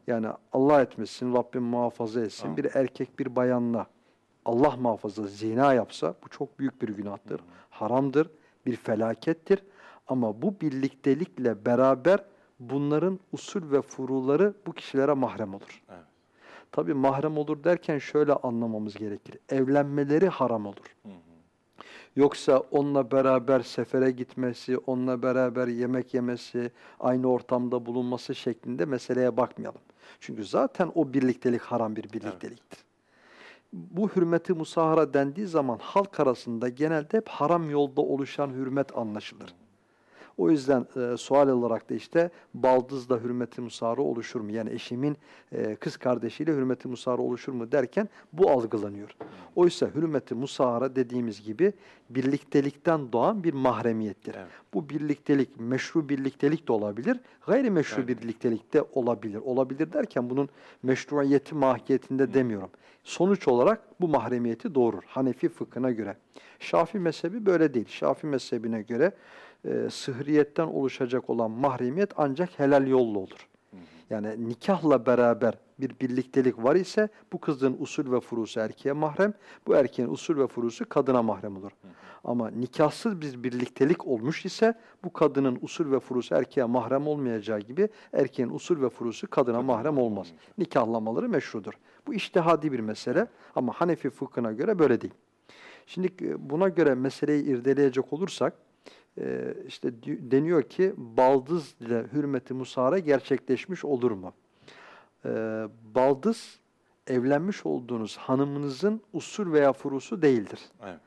Yani Allah etmesin, Rabbim muhafaza etsin. Amin. Bir erkek bir bayanla Allah muhafaza zina yapsa bu çok büyük bir günahtır. Haramdır, bir felakettir. Ama bu birliktelikle beraber bunların usul ve furuları bu kişilere mahrem olur. Evet. Tabi mahrem olur derken şöyle anlamamız gerekir. Evlenmeleri haram olur. Yoksa onunla beraber sefere gitmesi, onunla beraber yemek yemesi, aynı ortamda bulunması şeklinde meseleye bakmayalım. Çünkü zaten o birliktelik haram bir birlikteliktir. Bu hürmeti musahara dendiği zaman halk arasında genelde hep haram yolda oluşan hürmet anlaşılır. O yüzden e, sual olarak da işte baldızla hürmeti musahara oluşur mu? Yani eşimin e, kız kardeşiyle hürmeti musahara oluşur mu derken bu algılanıyor. Oysa hürmeti musahara dediğimiz gibi birliktelikten doğan bir mahremiyettir. Evet. Bu birliktelik meşru birliktelik de olabilir, gayrimeşru Evet. birliktelik de olabilir. Olabilir derken bunun meşruiyeti mahiyetinde demiyorum. Sonuç olarak bu mahremiyeti doğurur Hanefi fıkhına göre. Şafi mezhebi böyle değil. Şafi mezhebine göre e, sıhriyetten oluşacak olan mahremiyet ancak helal yolla olur. Yani nikahla beraber bir birliktelik var ise bu kızın usul ve furusu erkeğe mahrem, bu erkeğin usul ve furusu kadına mahrem olur. Ama nikahsız bir birliktelik olmuş ise bu kadının usul ve furusu erkeğe mahrem olmayacağı gibi erkeğin usul ve furusu kadına mahrem olmaz. Nikahlamaları meşrudur. Bu iştihadi bir mesele ama Hanefi fıkhına göre böyle değil. Şimdi e, buna göre meseleyi irdeleyecek olursak e, işte deniyor ki baldız ile hürmeti musara gerçekleşmiş olur mu? E, baldız evlenmiş olduğunuz hanımınızın usul veya furusu değildir. Evet.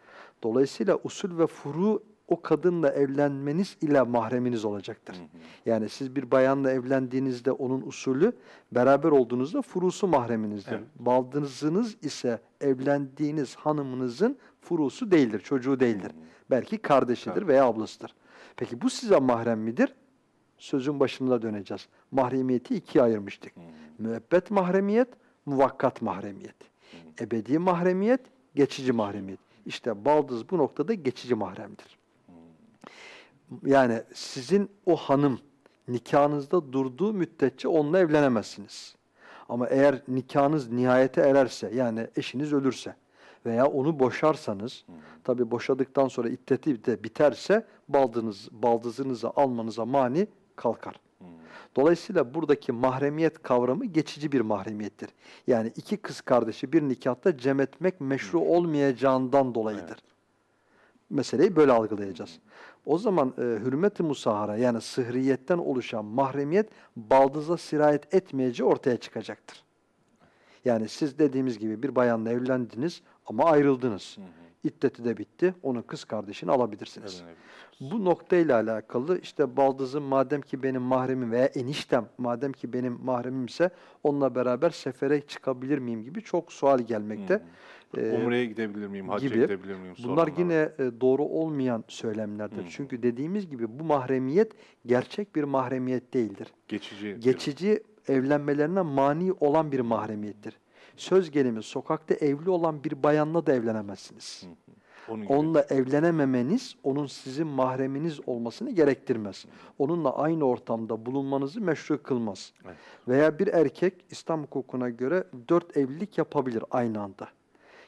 Dolayısıyla usul ve furu o kadınla evlenmeniz ile mahreminiz olacaktır. Yani siz bir bayanla evlendiğinizde onun usulü beraber olduğunuzda furusu mahreminizdir. Evet. Baldızınız ise evlendiğiniz hanımınızın furusu değildir, çocuğu değildir. Belki kardeşidir Evet. veya ablasıdır. Peki bu size mahrem midir? Sözün başında döneceğiz. Mahremiyeti ikiye ayırmıştık. Müebbet mahremiyet, muvakkat mahremiyet. Ebedi mahremiyet, geçici mahremiyet. İşte baldız bu noktada geçici mahremdir. Yani sizin o hanım nikahınızda durduğu müddetçe onunla evlenemezsiniz. Ama eğer nikahınız nihayete ererse yani eşiniz ölürse veya onu boşarsanız tabi boşadıktan sonra iddeti de biterse baldızınız, baldızınızı almanıza mani kalkar. Dolayısıyla buradaki mahremiyet kavramı geçici bir mahremiyettir. Yani iki kız kardeşi bir nikahta cem etmek meşru olmayacağından dolayıdır. Meseleyi böyle algılayacağız. O zaman e, hürmet-i musahara yani sıhriyetten oluşan mahremiyet baldıza sirayet etmeyeceği ortaya çıkacaktır. Yani siz dediğimiz gibi bir bayanla evlendiniz ama ayrıldınız. İddeti de bitti. Onun kız kardeşini alabilirsiniz. Bu noktayla alakalı işte baldızım madem ki benim mahremim veya eniştem madem ki benim mahremimse onunla beraber sefere çıkabilir miyim gibi çok sual gelmekte. Ee, Umre'ye gidebilir miyim, hacca gibi. gidebilir miyim? Bunlar var. yine e, doğru olmayan söylemlerdir. Hı. Çünkü dediğimiz gibi bu mahremiyet gerçek bir mahremiyet değildir. geçici. Geçici evlenmelerine mani olan bir mahremiyettir. Söz gelimi sokakta evli olan bir bayanla da evlenemezsiniz. Onun gibi. Onunla evlenememeniz onun sizin mahreminiz olmasını gerektirmez. Onunla aynı ortamda bulunmanızı meşru kılmaz. Evet. Veya bir erkek İslam hukukuna göre dört evlilik yapabilir aynı anda.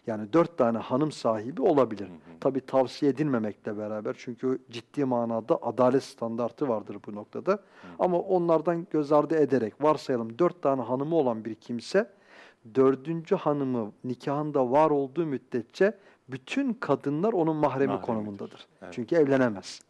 Yani dört tane hanım sahibi olabilir. Tabi tavsiye edilmemekle beraber çünkü ciddi manada adalet standartı vardır bu noktada. Ama onlardan göz ardı ederek varsayalım dört tane hanımı olan bir kimse dördüncü hanımı nikahında var olduğu müddetçe bütün kadınlar onun mahremi Mahremidir. konumundadır. Evet. Çünkü evlenemez.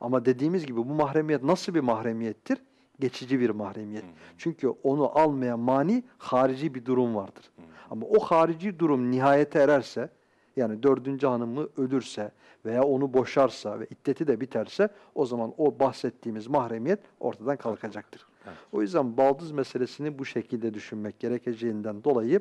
Ama dediğimiz gibi bu mahremiyet nasıl bir mahremiyettir? Geçici bir mahremiyet. Çünkü onu almaya mani harici bir durum vardır. Ama o harici durum nihayete ererse, yani dördüncü hanımı ölürse veya onu boşarsa ve iddeti de biterse o zaman o bahsettiğimiz mahremiyet ortadan kalkacaktır. Evet. O yüzden baldız meselesini bu şekilde düşünmek gerekeceğinden dolayı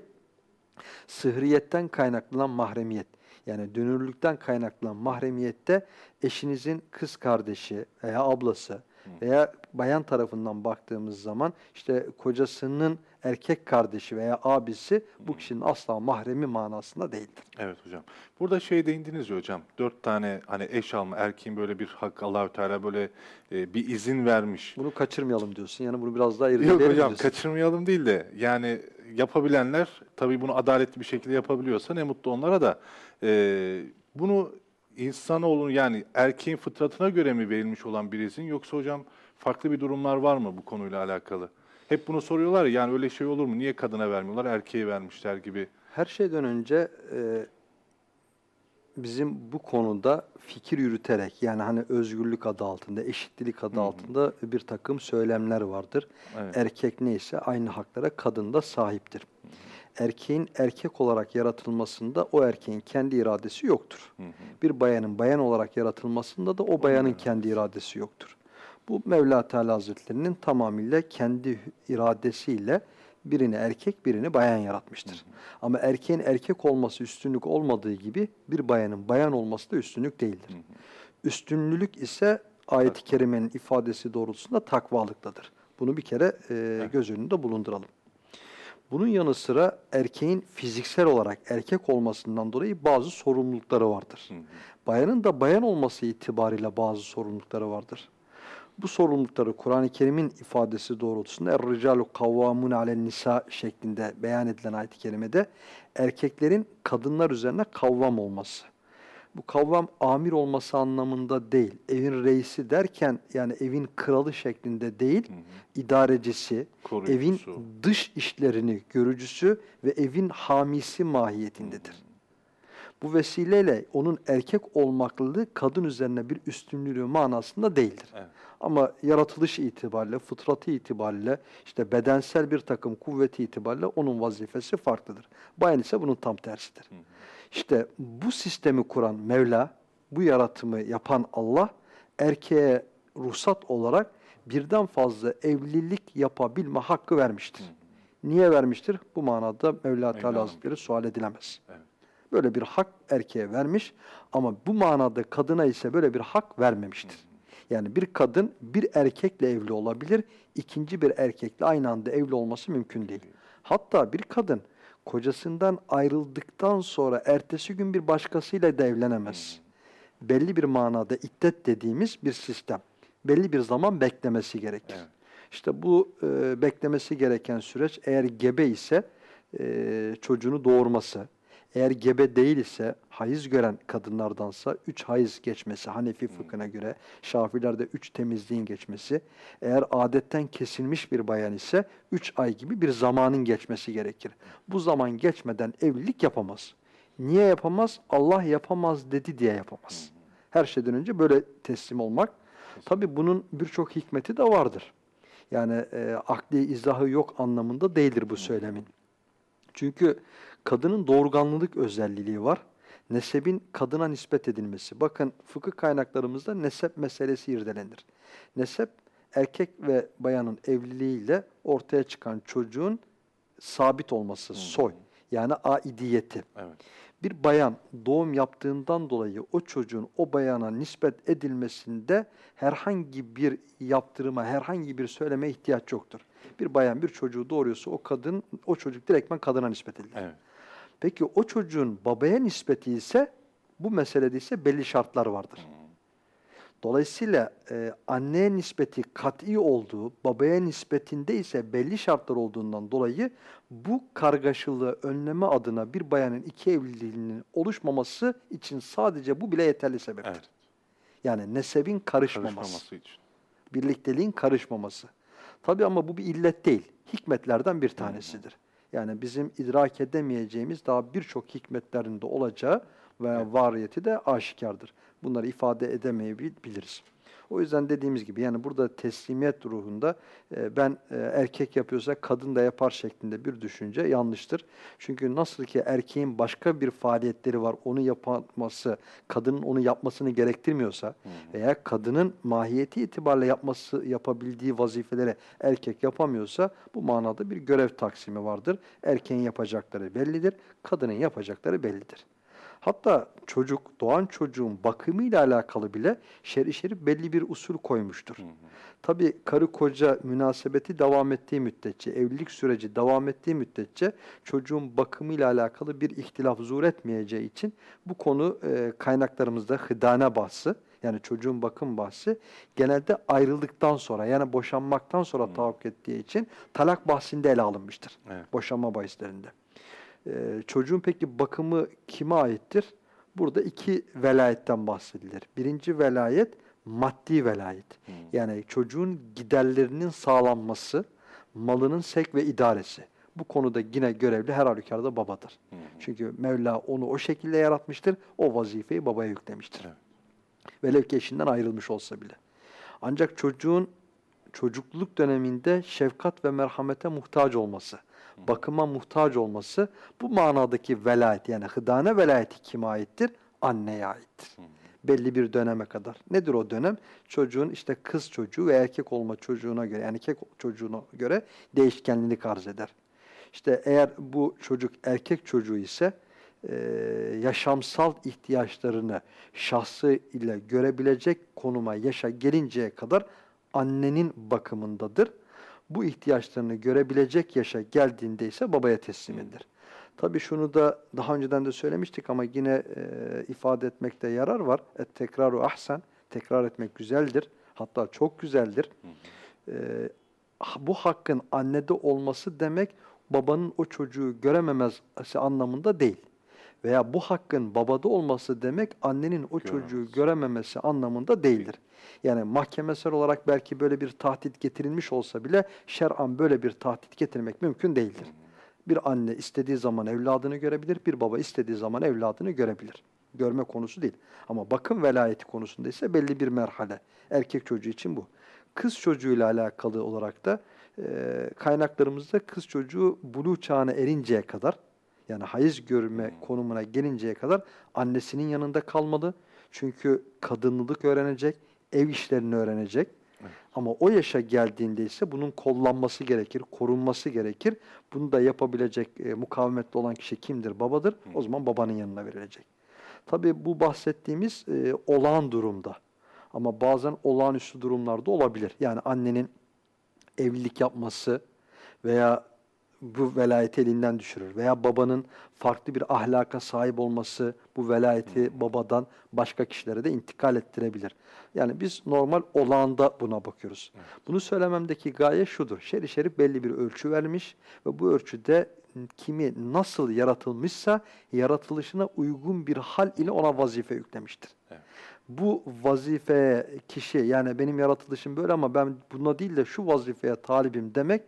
sıhriyetten kaynaklanan mahremiyet yani dönürlükten kaynaklanan mahremiyette eşinizin kız kardeşi veya ablası veya bayan tarafından baktığımız zaman işte kocasının erkek kardeşi veya abisi bu kişinin asla mahremi manasında değildir. Evet hocam. Burada şey değindiniz ya hocam. Dört tane hani eş alma erkeğin böyle bir hak Allahü Teala böyle e, bir izin vermiş. Bunu kaçırmayalım diyorsun. Yani bunu biraz daha Yok irdeleyelim hocam diyorsun. kaçırmayalım değil de yani yapabilenler tabii bunu adaletli bir şekilde yapabiliyorsa ne mutlu onlara da e, bunu insanoğlunun yani erkeğin fıtratına göre mi verilmiş olan bir izin yoksa hocam farklı bir durumlar var mı bu konuyla alakalı? Hep bunu soruyorlar ya yani öyle şey olur mu? Niye kadına vermiyorlar erkeğe vermişler gibi. Her şeyden önce e, bizim bu konuda fikir yürüterek yani hani özgürlük adı altında, eşitlik adı altında bir takım söylemler vardır. Evet. Erkek neyse aynı haklara kadın da sahiptir. Erkeğin erkek olarak yaratılmasında o erkeğin kendi iradesi yoktur. Bir bayanın bayan olarak yaratılmasında da o bayanın kendi iradesi yoktur. Bu Mevla Teala Hazretlerinin tamamıyla kendi iradesiyle birini erkek birini bayan yaratmıştır. Ama erkeğin erkek olması üstünlük olmadığı gibi bir bayanın bayan olması da üstünlük değildir. Üstünlülük ise ayet-i kerimenin ifadesi doğrultusunda takvalıktadır. Bunu bir kere e, göz önünde bulunduralım. Bunun yanı sıra erkeğin fiziksel olarak erkek olmasından dolayı bazı sorumlulukları vardır. Bayanın da bayan olması itibariyle bazı sorumlulukları vardır. Bu sorumlulukları Kur'an-ı Kerim'in ifadesi doğrultusunda er-ricalu kavvamun alen nisa şeklinde beyan edilen ayet-i kerimede erkeklerin kadınlar üzerine kavvam olması. Bu kavvam amir olması anlamında değil. Evin reisi derken yani evin kralı şeklinde değil, idarecisi, Koruyucusu. evin dış işlerini görücüsü ve evin hamisi mahiyetindedir. Bu vesileyle onun erkek olmaklılığı kadın üzerine bir üstünlüğü manasında değildir. Evet. Ama yaratılış itibariyle, fıtratı itibariyle, işte bedensel bir takım kuvveti itibariyle onun vazifesi farklıdır. Bayan ise bunun tam tersidir. İşte bu sistemi kuran Mevla, bu yaratımı yapan Allah erkeğe ruhsat olarak birden fazla evlilik yapabilme hakkı vermiştir. Niye vermiştir? Bu manada Mevla Teala. Hazretleri sual edilemez. Evet. Böyle bir hak erkeğe vermiş ama bu manada kadına ise böyle bir hak vermemiştir. Yani bir kadın bir erkekle evli olabilir, ikinci bir erkekle aynı anda evli olması mümkün değil. Hatta bir kadın kocasından ayrıldıktan sonra ertesi gün bir başkasıyla da evlenemez. Belli bir manada iddet dediğimiz bir sistem. Belli bir zaman beklemesi gerekir. Evet. İşte bu e, beklemesi gereken süreç eğer gebe ise e, çocuğunu doğurması, eğer gebe değil ise hayız gören kadınlardansa 3 hayız geçmesi Hanefi fıkhına göre, Şafilerde 3 temizliğin geçmesi, eğer adetten kesilmiş bir bayan ise 3 ay gibi bir zamanın geçmesi gerekir. Bu zaman geçmeden evlilik yapamaz. Niye yapamaz? Allah yapamaz dedi diye yapamaz. Her şeyden önce böyle teslim olmak. Tabi bunun birçok hikmeti de vardır. Yani e, akli izahı yok anlamında değildir bu söylemin. Çünkü kadının doğurganlılık özelliği var. Nesebin kadına nispet edilmesi. Bakın fıkıh kaynaklarımızda nesep meselesi irdelenir. Nesep erkek ve bayanın evliliğiyle ortaya çıkan çocuğun sabit olması, soy yani aidiyeti. Evet. Bir bayan doğum yaptığından dolayı o çocuğun o bayana nispet edilmesinde herhangi bir yaptırıma, herhangi bir söyleme ihtiyaç yoktur. Bir bayan bir çocuğu doğuruyorsa o kadın, o çocuk direktmen kadına nispet edilir. Evet. Peki o çocuğun babaya nispeti ise bu meselede ise belli şartlar vardır. Dolayısıyla e, anneye nispeti kat'i olduğu, babaya nispetinde ise belli şartlar olduğundan dolayı bu kargaşılığı önleme adına bir bayanın iki evliliğinin oluşmaması için sadece bu bile yeterli sebeptir. Evet. Yani nesebin karışmaması, Karışmaması için. birlikteliğin karışmaması. Tabi ama bu bir illet değil, hikmetlerden bir tanesidir. Yani bizim idrak edemeyeceğimiz daha birçok hikmetlerin de olacağı ve variyeti de aşikardır. Bunları ifade edemeyebiliriz. O yüzden dediğimiz gibi yani burada teslimiyet ruhunda e, ben e, erkek yapıyorsa kadın da yapar şeklinde bir düşünce yanlıştır. Çünkü nasıl ki erkeğin başka bir faaliyetleri var onu yapması, kadının onu yapmasını gerektirmiyorsa veya kadının mahiyeti itibariyle yapması yapabildiği vazifeleri erkek yapamıyorsa bu manada bir görev taksimi vardır. Erkeğin yapacakları bellidir, kadının yapacakları bellidir. Hatta çocuk, doğan çocuğun bakımıyla alakalı bile şer'i şerif belli bir usul koymuştur. Tabi karı koca münasebeti devam ettiği müddetçe, evlilik süreci devam ettiği müddetçe çocuğun bakımıyla alakalı bir ihtilaf zuhur etmeyeceği için bu konu e, kaynaklarımızda hıdane bahsi, yani çocuğun bakım bahsi genelde ayrıldıktan sonra yani boşanmaktan sonra tahakkuk ettiği için talak bahsinde ele alınmıştır. Evet. Boşanma bahislerinde. Ee, çocuğun peki bakımı kime aittir? Burada iki velayetten bahsedilir. Birinci velayet maddi velayet. Yani çocuğun giderlerinin sağlanması, malının sek ve idaresi. Bu konuda yine görevli her halükarda babadır. Çünkü Mevla onu o şekilde yaratmıştır. O vazifeyi babaya yüklemiştir. Evet. Velev ki eşinden ayrılmış olsa bile. Ancak çocuğun çocukluk döneminde şefkat ve merhamete muhtaç olması, bakıma muhtaç olması bu manadaki velayet yani hıdane velayeti kime aittir? Anneye aittir. Belli bir döneme kadar. Nedir o dönem? Çocuğun işte kız çocuğu ve erkek olma çocuğuna göre yani erkek çocuğuna göre değişkenlilik arz eder. İşte eğer bu çocuk erkek çocuğu ise e, yaşamsal ihtiyaçlarını şahsı ile görebilecek konuma yaşa gelinceye kadar annenin bakımındadır. Bu ihtiyaçlarını görebilecek yaşa geldiğinde ise babaya teslim edilir. Tabii şunu da daha önceden de söylemiştik ama yine e, ifade etmekte yarar var. Et tekraru ahsen. Tekrar etmek güzeldir. Hatta çok güzeldir. E, bu hakkın annede olması demek babanın o çocuğu görememesi anlamında değil. Veya bu hakkın babada olması demek annenin o çocuğu görememesi anlamında değildir. Yani mahkemesel olarak belki böyle bir tahdit getirilmiş olsa bile şer'an böyle bir tahdit getirmek mümkün değildir. Bir anne istediği zaman evladını görebilir, bir baba istediği zaman evladını görebilir. Görme konusu değil. Ama bakım velayeti konusunda ise belli bir merhale. Erkek çocuğu için bu. Kız çocuğuyla alakalı olarak da e, kaynaklarımızda kız çocuğu buluğ çağına erinceye kadar yani hayız görme konumuna gelinceye kadar annesinin yanında kalmalı. Çünkü kadınlılık öğrenecek, ev işlerini öğrenecek. Ama o yaşa geldiğinde ise bunun kollanması gerekir, korunması gerekir. Bunu da yapabilecek e, mukavemetli olan kişi kimdir? Babadır. O zaman babanın yanına verilecek. Tabii bu bahsettiğimiz e, olağan durumda. Ama bazen olağanüstü durumlarda olabilir. Yani annenin evlilik yapması veya bu velayeti elinden düşürür. Veya babanın farklı bir ahlaka sahip olması bu velayeti babadan başka kişilere de intikal ettirebilir. Yani biz normal olağanda buna bakıyoruz. Bunu söylememdeki gaye şudur. Şerif şerif belli bir ölçü vermiş ve bu ölçüde kimi nasıl yaratılmışsa yaratılışına uygun bir hal ile ona vazife yüklemiştir. Evet. Bu vazifeye kişi yani benim yaratılışım böyle ama ben buna değil de şu vazifeye talibim demek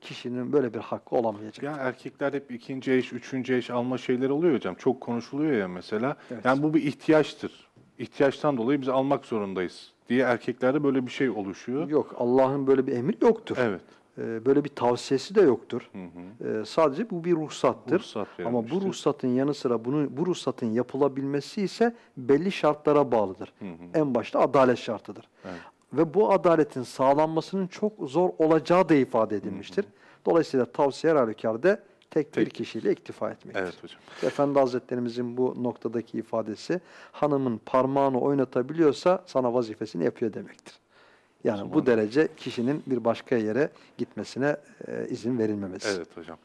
kişinin böyle bir hakkı olamayacak. Ya erkekler hep ikinci eş, üçüncü eş alma şeyleri oluyor hocam. Çok konuşuluyor ya mesela. Evet. Yani bu bir ihtiyaçtır. İhtiyaçtan dolayı biz almak zorundayız diye erkeklerde böyle bir şey oluşuyor. Yok Allah'ın böyle bir emri yoktur. Evet. E, Böyle bir tavsiyesi de yoktur. Hı hı. E, Sadece bu bir ruhsattır. Ruhsat Ama bu ruhsatın yanı sıra bunu bu ruhsatın yapılabilmesi ise belli şartlara bağlıdır. Hı hı. En başta adalet şartıdır. Evet. Ve bu adaletin sağlanmasının çok zor olacağı da ifade edilmiştir. Dolayısıyla tavsiye her halükarda tek, bir Tek. kişiyle iktifa etmektir. Evet hocam. Efendi Hazretlerimizin bu noktadaki ifadesi hanımın parmağını oynatabiliyorsa sana vazifesini yapıyor demektir. Yani zaman- bu derece kişinin bir başka yere gitmesine e, izin verilmemesi. Evet hocam.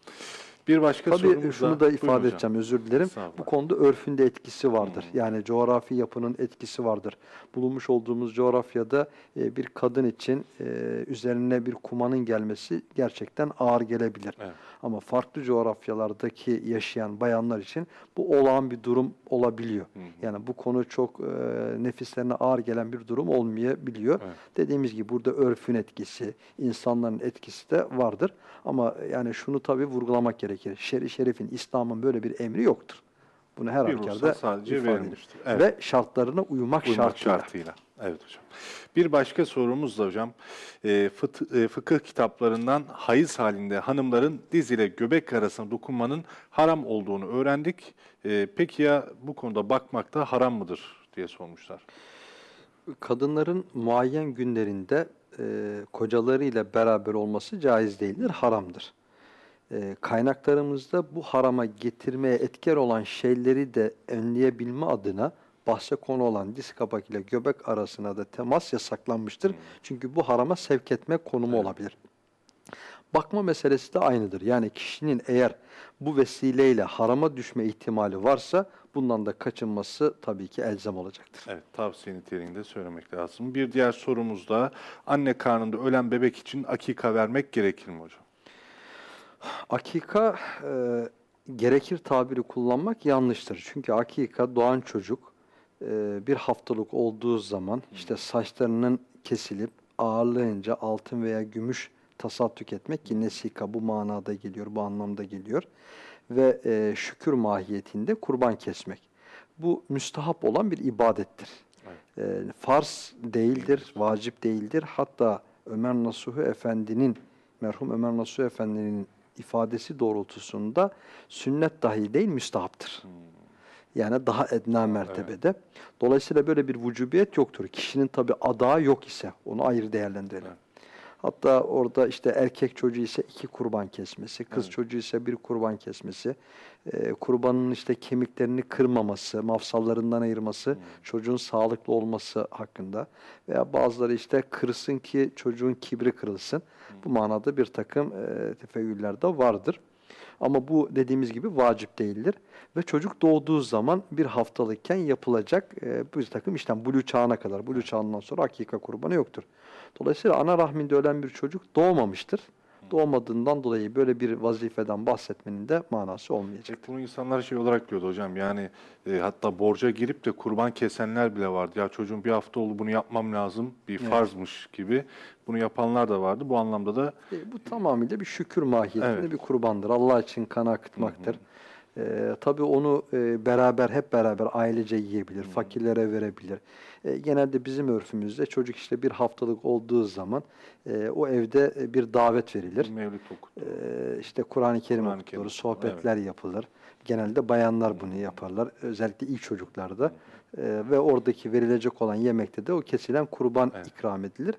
Bir başka Tabii sorumuz şunu da Buyurun ifade edeceğim, özür dilerim. Bu konuda örfünde etkisi vardır. Hmm. Yani coğrafi yapının etkisi vardır. Bulunmuş olduğumuz coğrafyada e, bir kadın için e, üzerine bir kumanın gelmesi gerçekten ağır gelebilir. Evet. Ama farklı coğrafyalardaki yaşayan bayanlar için bu olağan bir durum olabiliyor. Hı. Yani bu konu çok e, nefislerine ağır gelen bir durum olmayabiliyor. Evet. Dediğimiz gibi burada örfün etkisi, insanların etkisi de vardır. Ama yani şunu tabii vurgulamak gerekir. Şer-i şerifin, İslam'ın böyle bir emri yoktur. Bunu her Bir halükarda sadece ifade verilmiştir. Evet. Ve şartlarına uymak, Uymak şartıyla. şartıyla. Evet hocam. Bir başka sorumuz da hocam. E, fıt- e, fıkıh kitaplarından hayız halinde hanımların diz ile göbek arasına dokunmanın haram olduğunu öğrendik. E, peki ya bu konuda bakmak da haram mıdır diye sormuşlar. Kadınların muayyen günlerinde e, kocalarıyla beraber olması caiz değildir, haramdır. E, kaynaklarımızda bu harama getirmeye etker olan şeyleri de önleyebilme adına bahse konu olan diz kapak ile göbek arasına da temas yasaklanmıştır. Çünkü bu harama sevk etme konumu Evet. olabilir. Bakma meselesi de aynıdır. Yani kişinin eğer bu vesileyle harama düşme ihtimali varsa bundan da kaçınması tabii ki elzem olacaktır. Evet, tavsiye niteliğinde söylemek lazım. Bir diğer sorumuz da anne karnında ölen bebek için akika vermek gerekir mi hocam? Akika e, gerekir tabiri kullanmak yanlıştır. Çünkü akika doğan çocuk e, bir haftalık olduğu zaman işte saçlarının kesilip ağırlığınca altın veya gümüş tasaddük etmek ki nesika bu manada geliyor, bu anlamda geliyor. Ve e, şükür mahiyetinde kurban kesmek. Bu müstahap olan bir ibadettir. E, farz değildir, vacip değildir. Hatta Ömer Nasuhi Efendi'nin, merhum Ömer Nasuhi Efendi'nin ifadesi doğrultusunda sünnet dahi değil müstahaptır. Yani daha edna mertebede. Dolayısıyla böyle bir vücubiyet yoktur. Kişinin tabi adağı yok ise onu ayrı değerlendirelim. Evet. Hatta orada işte erkek çocuğu ise iki kurban kesmesi, kız Evet. çocuğu ise bir kurban kesmesi, e, kurbanın işte kemiklerini kırmaması, mafsallarından ayırması, çocuğun sağlıklı olması hakkında veya bazıları işte kırsın ki çocuğun kibri kırılsın. Bu manada bir takım e, tefeyyüller de vardır. Ama bu dediğimiz gibi vacip değildir. Ve çocuk doğduğu zaman bir haftalıkken yapılacak e, bir takım işlem. Bulu çağına kadar. Bulu çağından sonra hakika kurbanı yoktur. Dolayısıyla ana rahminde ölen bir çocuk doğmamıştır. Doğmadığından dolayı böyle bir vazifeden bahsetmenin de manası olmayacak. Bunu insanlar şey olarak diyordu hocam yani e, hatta borca girip de kurban kesenler bile vardı. Ya çocuğum bir hafta oldu bunu yapmam lazım bir Evet. farzmış gibi. Bunu yapanlar da vardı. Bu anlamda da E, bu tamamıyla bir şükür mahiyetinde Evet. bir kurbandır. Allah için kan akıtmaktır. E, tabii onu e, beraber hep beraber ailece yiyebilir, fakirlere verebilir. E, genelde bizim örfümüzde çocuk işte bir haftalık olduğu zaman e, o evde e, bir davet verilir. mevlüt okuttu. E, işte Kur'an-ı Kerim Kur'an-ı okutulur, sohbetler yapılır. Genelde bayanlar bunu yaparlar. Özellikle ilk çocuklarda E, ve oradaki verilecek olan yemekte de o kesilen kurban Evet. ikram edilir.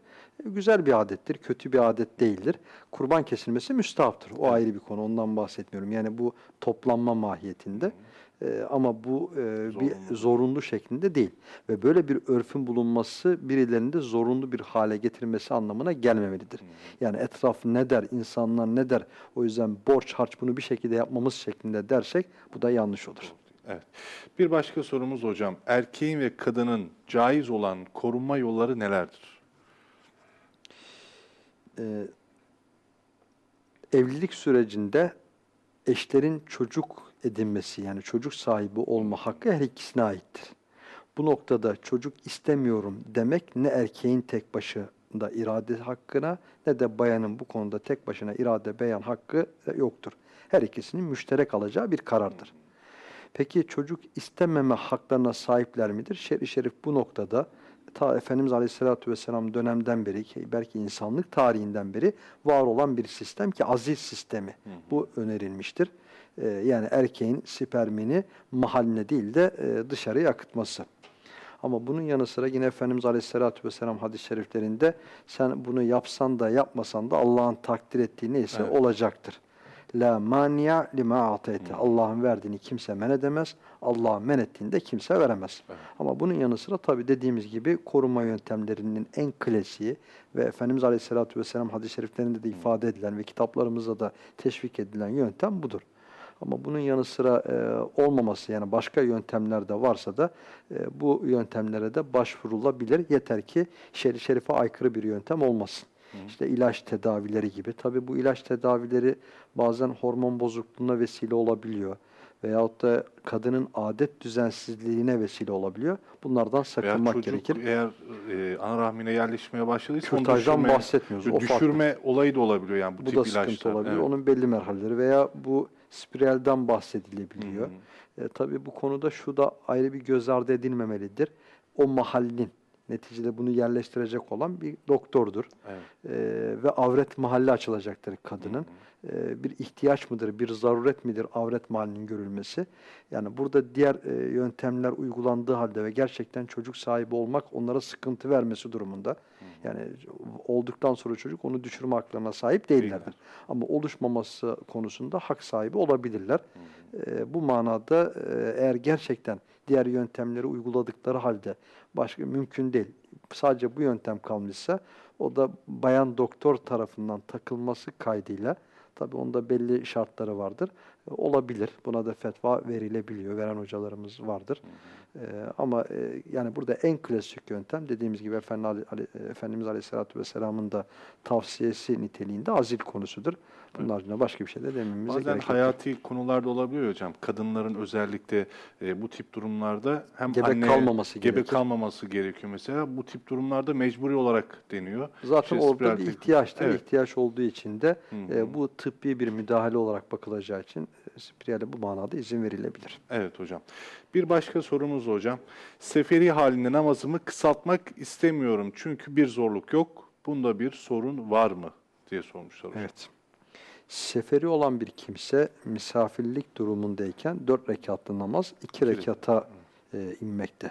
E, güzel bir adettir, kötü bir adet değildir. Kurban kesilmesi müstahaptır. O Evet. ayrı bir konu. Ondan bahsetmiyorum. Yani bu toplanma mahiyetinde. E, ama bu e, bir Zorunlu. zorunlu şeklinde değil. Ve böyle bir örfün bulunması birilerinde zorunlu bir hale getirmesi anlamına gelmemelidir. Yani etraf ne der, insanlar ne der, o yüzden borç harç bunu bir şekilde yapmamız şeklinde dersek bu da yanlış olur. Evet. Bir başka sorumuz hocam. Erkeğin ve kadının caiz olan korunma yolları nelerdir? Ee, evlilik sürecinde eşlerin çocuk edinmesi yani çocuk sahibi olma hakkı her ikisine aittir. Bu noktada çocuk istemiyorum demek ne erkeğin tek başına irade hakkına ne de bayanın bu konuda tek başına irade beyan hakkı yoktur. Her ikisinin müşterek alacağı bir karardır. Peki çocuk istememe haklarına sahipler midir? Şer-i Şerif bu noktada ta Efendimiz Aleyhisselatü Vesselam dönemden beri ki belki insanlık tarihinden beri var olan bir sistem ki aziz sistemi. Bu önerilmiştir. Ee, yani erkeğin spermini mahaline değil de e, dışarıya akıtması. Ama bunun yanı sıra yine Efendimiz Aleyhisselatü Vesselam hadis-i şeriflerinde sen bunu yapsan da yapmasan da Allah'ın takdir ettiği neyse Evet. olacaktır. La mania lima atayte. Allah'ın verdiğini kimse men edemez. Allah'ın men ettiğini de kimse veremez. Evet. Ama bunun yanı sıra tabi dediğimiz gibi koruma yöntemlerinin en klasiği ve Efendimiz Aleyhisselatü Vesselam hadis-i şeriflerinde de ifade edilen ve kitaplarımızda da teşvik edilen yöntem budur. Ama bunun yanı sıra e, olmaması yani başka yöntemler de varsa da e, bu yöntemlere de başvurulabilir. Yeter ki şer şerife aykırı bir yöntem olmasın. İşte ilaç tedavileri gibi. Tabi bu ilaç tedavileri bazen hormon bozukluğuna vesile olabiliyor. Veyahut da kadının adet düzensizliğine vesile olabiliyor. Bunlardan Veya sakınmak çocuk gerekir. eğer e, ana rahmine yerleşmeye başladıysa onu Kürtajdan düşürme, bahsetmiyoruz. O farklı. düşürme olayı da olabiliyor yani bu, Bu tip da sıkıntı ilaçlar. olabilir. Evet. Onun belli merhaleleri veya bu spiralden bahsedilebiliyor. E, tabii bu konuda şu da ayrı bir göz ardı edilmemelidir. O mahallin neticede bunu yerleştirecek olan bir doktordur. Evet. E, ve avret mahalli açılacaktır kadının. E, bir ihtiyaç mıdır, bir zaruret midir avret mahallinin görülmesi? Yani burada diğer e, yöntemler uygulandığı halde ve gerçekten çocuk sahibi olmak onlara sıkıntı vermesi durumunda. Yani olduktan sonra çocuk onu düşürme haklarına sahip değillerdir. Değiller. Ama oluşmaması konusunda hak sahibi olabilirler. E, bu manada e, eğer gerçekten diğer yöntemleri uyguladıkları halde başka mümkün değil. Sadece bu yöntem kalmışsa o da bayan doktor tarafından takılması kaydıyla tabii onda belli şartları vardır. Olabilir. Buna da fetva verilebiliyor. Veren hocalarımız vardır. E, ama e, yani burada en klasik yöntem dediğimiz gibi Efendi, Ali- Ali- Efendimiz Aleyhisselatü Vesselam'ın da tavsiyesi niteliğinde azil konusudur. Bunun haricinde başka bir şey de dememize Bazen gerek yok. hayati konularda olabiliyor hocam. Kadınların özellikle e, bu tip durumlarda hem Gebe anne kalmaması gebe gerekir. kalmaması gerekiyor mesela. Bu tip durumlarda mecburi olarak deniyor. Zaten İşte orada bir ihtiyaçtır. Evet. İhtiyaç olduğu için de Hı e, bu tıbbi bir müdahale olarak bakılacağı için e, spirale bu manada izin verilebilir. Evet hocam. Bir başka sorumuz hocam. Seferi halinde namazımı kısaltmak istemiyorum çünkü bir zorluk yok. Bunda bir sorun var mı diye sormuşlar hocam. Evet. Seferi olan bir kimse misafirlik durumundayken dört rekatlı namaz iki rekata e, inmekte.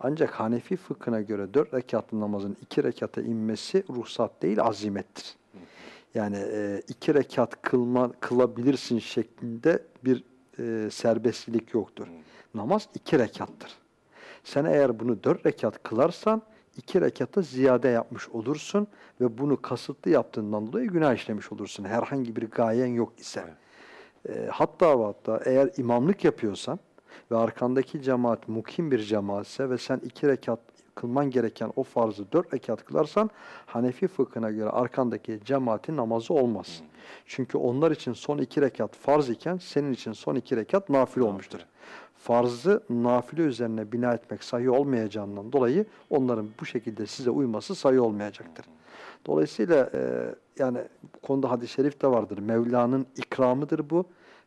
Ancak Hanefi fıkhına göre dört rekatlı namazın iki rekata inmesi ruhsat değil azimettir. Yani e, iki rekat kılma, kılabilirsin şeklinde bir e, serbestlilik yoktur. Namaz iki rekattır. Sen eğer bunu dört rekat kılarsan iki rekata ziyade yapmış olursun ve bunu kasıtlı yaptığından dolayı günah işlemiş olursun. Herhangi bir gayen yok ise. E, hatta ve hatta eğer imamlık yapıyorsan ve arkandaki cemaat mukim bir cemaatse ve sen iki rekat kılman gereken o farzı dört rekat kılarsan Hanefi fıkhına göre arkandaki cemaatin namazı olmaz. Çünkü onlar için son iki rekat farz iken senin için son iki rekat nafile olmuştur. Farzı nafile üzerine bina etmek sayı olmayacağından dolayı onların bu şekilde size uyması sayı olmayacaktır. Dolayısıyla e, yani bu konuda hadis-i şerif de vardır. Mevla'nın ikramıdır bu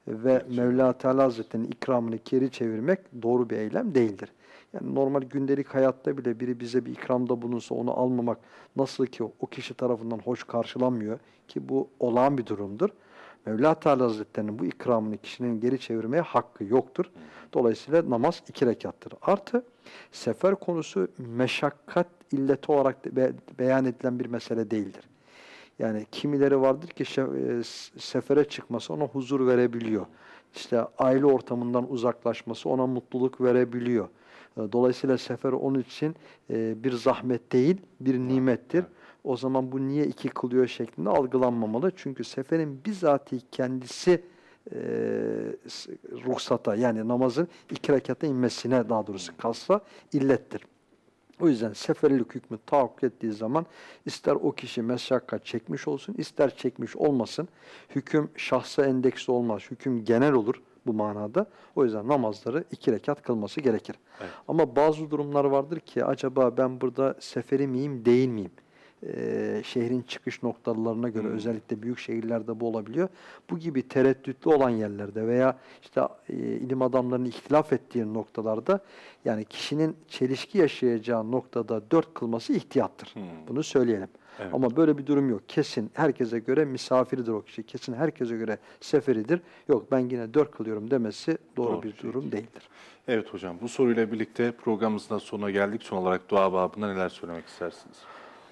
ve Mevla Teala Hazretleri'nin ikramını geri çevirmek doğru bir eylem değildir. Yani normal gündelik hayatta bile biri bize bir ikramda bulunsa onu almamak nasıl ki o kişi tarafından hoş karşılanmıyor ki bu olağan bir durumdur. Mevla Teala Hazretlerinin bu ikramını kişinin geri çevirmeye hakkı yoktur. Dolayısıyla namaz iki rekattır. Artı sefer konusu meşakkat illeti olarak beyan edilen bir mesele değildir. Yani kimileri vardır ki e, sefere çıkması ona huzur verebiliyor. İşte aile ortamından uzaklaşması ona mutluluk verebiliyor. Dolayısıyla sefer onun için e, bir zahmet değil, bir nimettir. O zaman bu niye iki kılıyor şeklinde algılanmamalı. Çünkü seferin bizatihi kendisi e, ruhsata yani namazın iki rekata inmesine daha doğrusu kalsa illettir. O yüzden seferlik hükmü tahakkuk ettiği zaman ister o kişi meşakkat çekmiş olsun, ister çekmiş olmasın. Hüküm şahsa endeksli olmaz, hüküm genel olur bu manada. O yüzden namazları iki rekat kılması gerekir. Evet. Ama bazı durumlar vardır ki acaba ben burada seferi miyim, değil miyim? Ee, şehrin çıkış noktalarına göre Hmm. özellikle büyük şehirlerde bu olabiliyor. Bu gibi tereddütlü olan yerlerde veya işte e, ilim adamlarının ihtilaf ettiği noktalarda yani kişinin çelişki yaşayacağı noktada dört kılması ihtiyattır. Hmm. Bunu söyleyelim. Evet. Ama böyle bir durum yok. Kesin herkese göre misafiridir o kişi. Kesin herkese göre seferidir. Yok ben yine dört kılıyorum demesi doğru, Doğru bir şey durum değil. değildir. Evet hocam bu soruyla birlikte programımızın sonuna geldik. Son olarak dua babında neler söylemek istersiniz?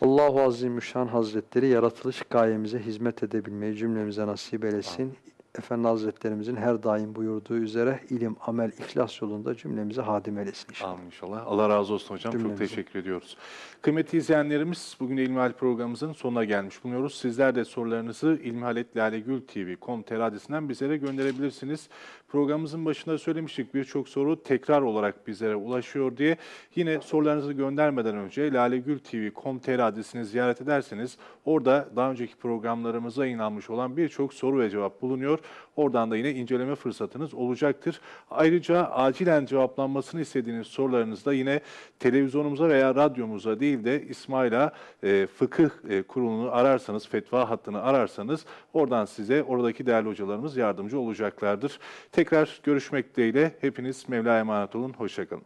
Allahu Azimüşşan Hazretleri yaratılış gayemize hizmet edebilmeyi cümlemize nasip eylesin. Efendi Hazretlerimizin her daim buyurduğu üzere ilim, amel, ihlas yolunda cümlemize hadim eylesin inşallah. Amin inşallah. Allah razı olsun hocam. Çok Cümlemize. teşekkür ediyoruz. Kıymetli izleyenlerimiz bugün İlmihal programımızın sonuna gelmiş bulunuyoruz. Sizler de sorularınızı ilmihaletlalegültv.com.tr adresinden bizlere gönderebilirsiniz. Programımızın başında söylemiştik birçok soru tekrar olarak bizlere ulaşıyor diye. Yine sorularınızı göndermeden önce lalegültv.com.tr adresini ziyaret ederseniz orada daha önceki programlarımıza yayınlanmış olan birçok soru ve cevap bulunuyor. Oradan da yine inceleme fırsatınız olacaktır. Ayrıca acilen cevaplanmasını istediğiniz sorularınız da yine televizyonumuza veya radyomuza değil de İsmaila e, Fıkıh e, Kurulu'nu ararsanız, fetva hattını ararsanız oradan size oradaki değerli hocalarımız yardımcı olacaklardır. Tekrar görüşmek dileğiyle hepiniz Mevla'ya emanet olun. Hoşçakalın.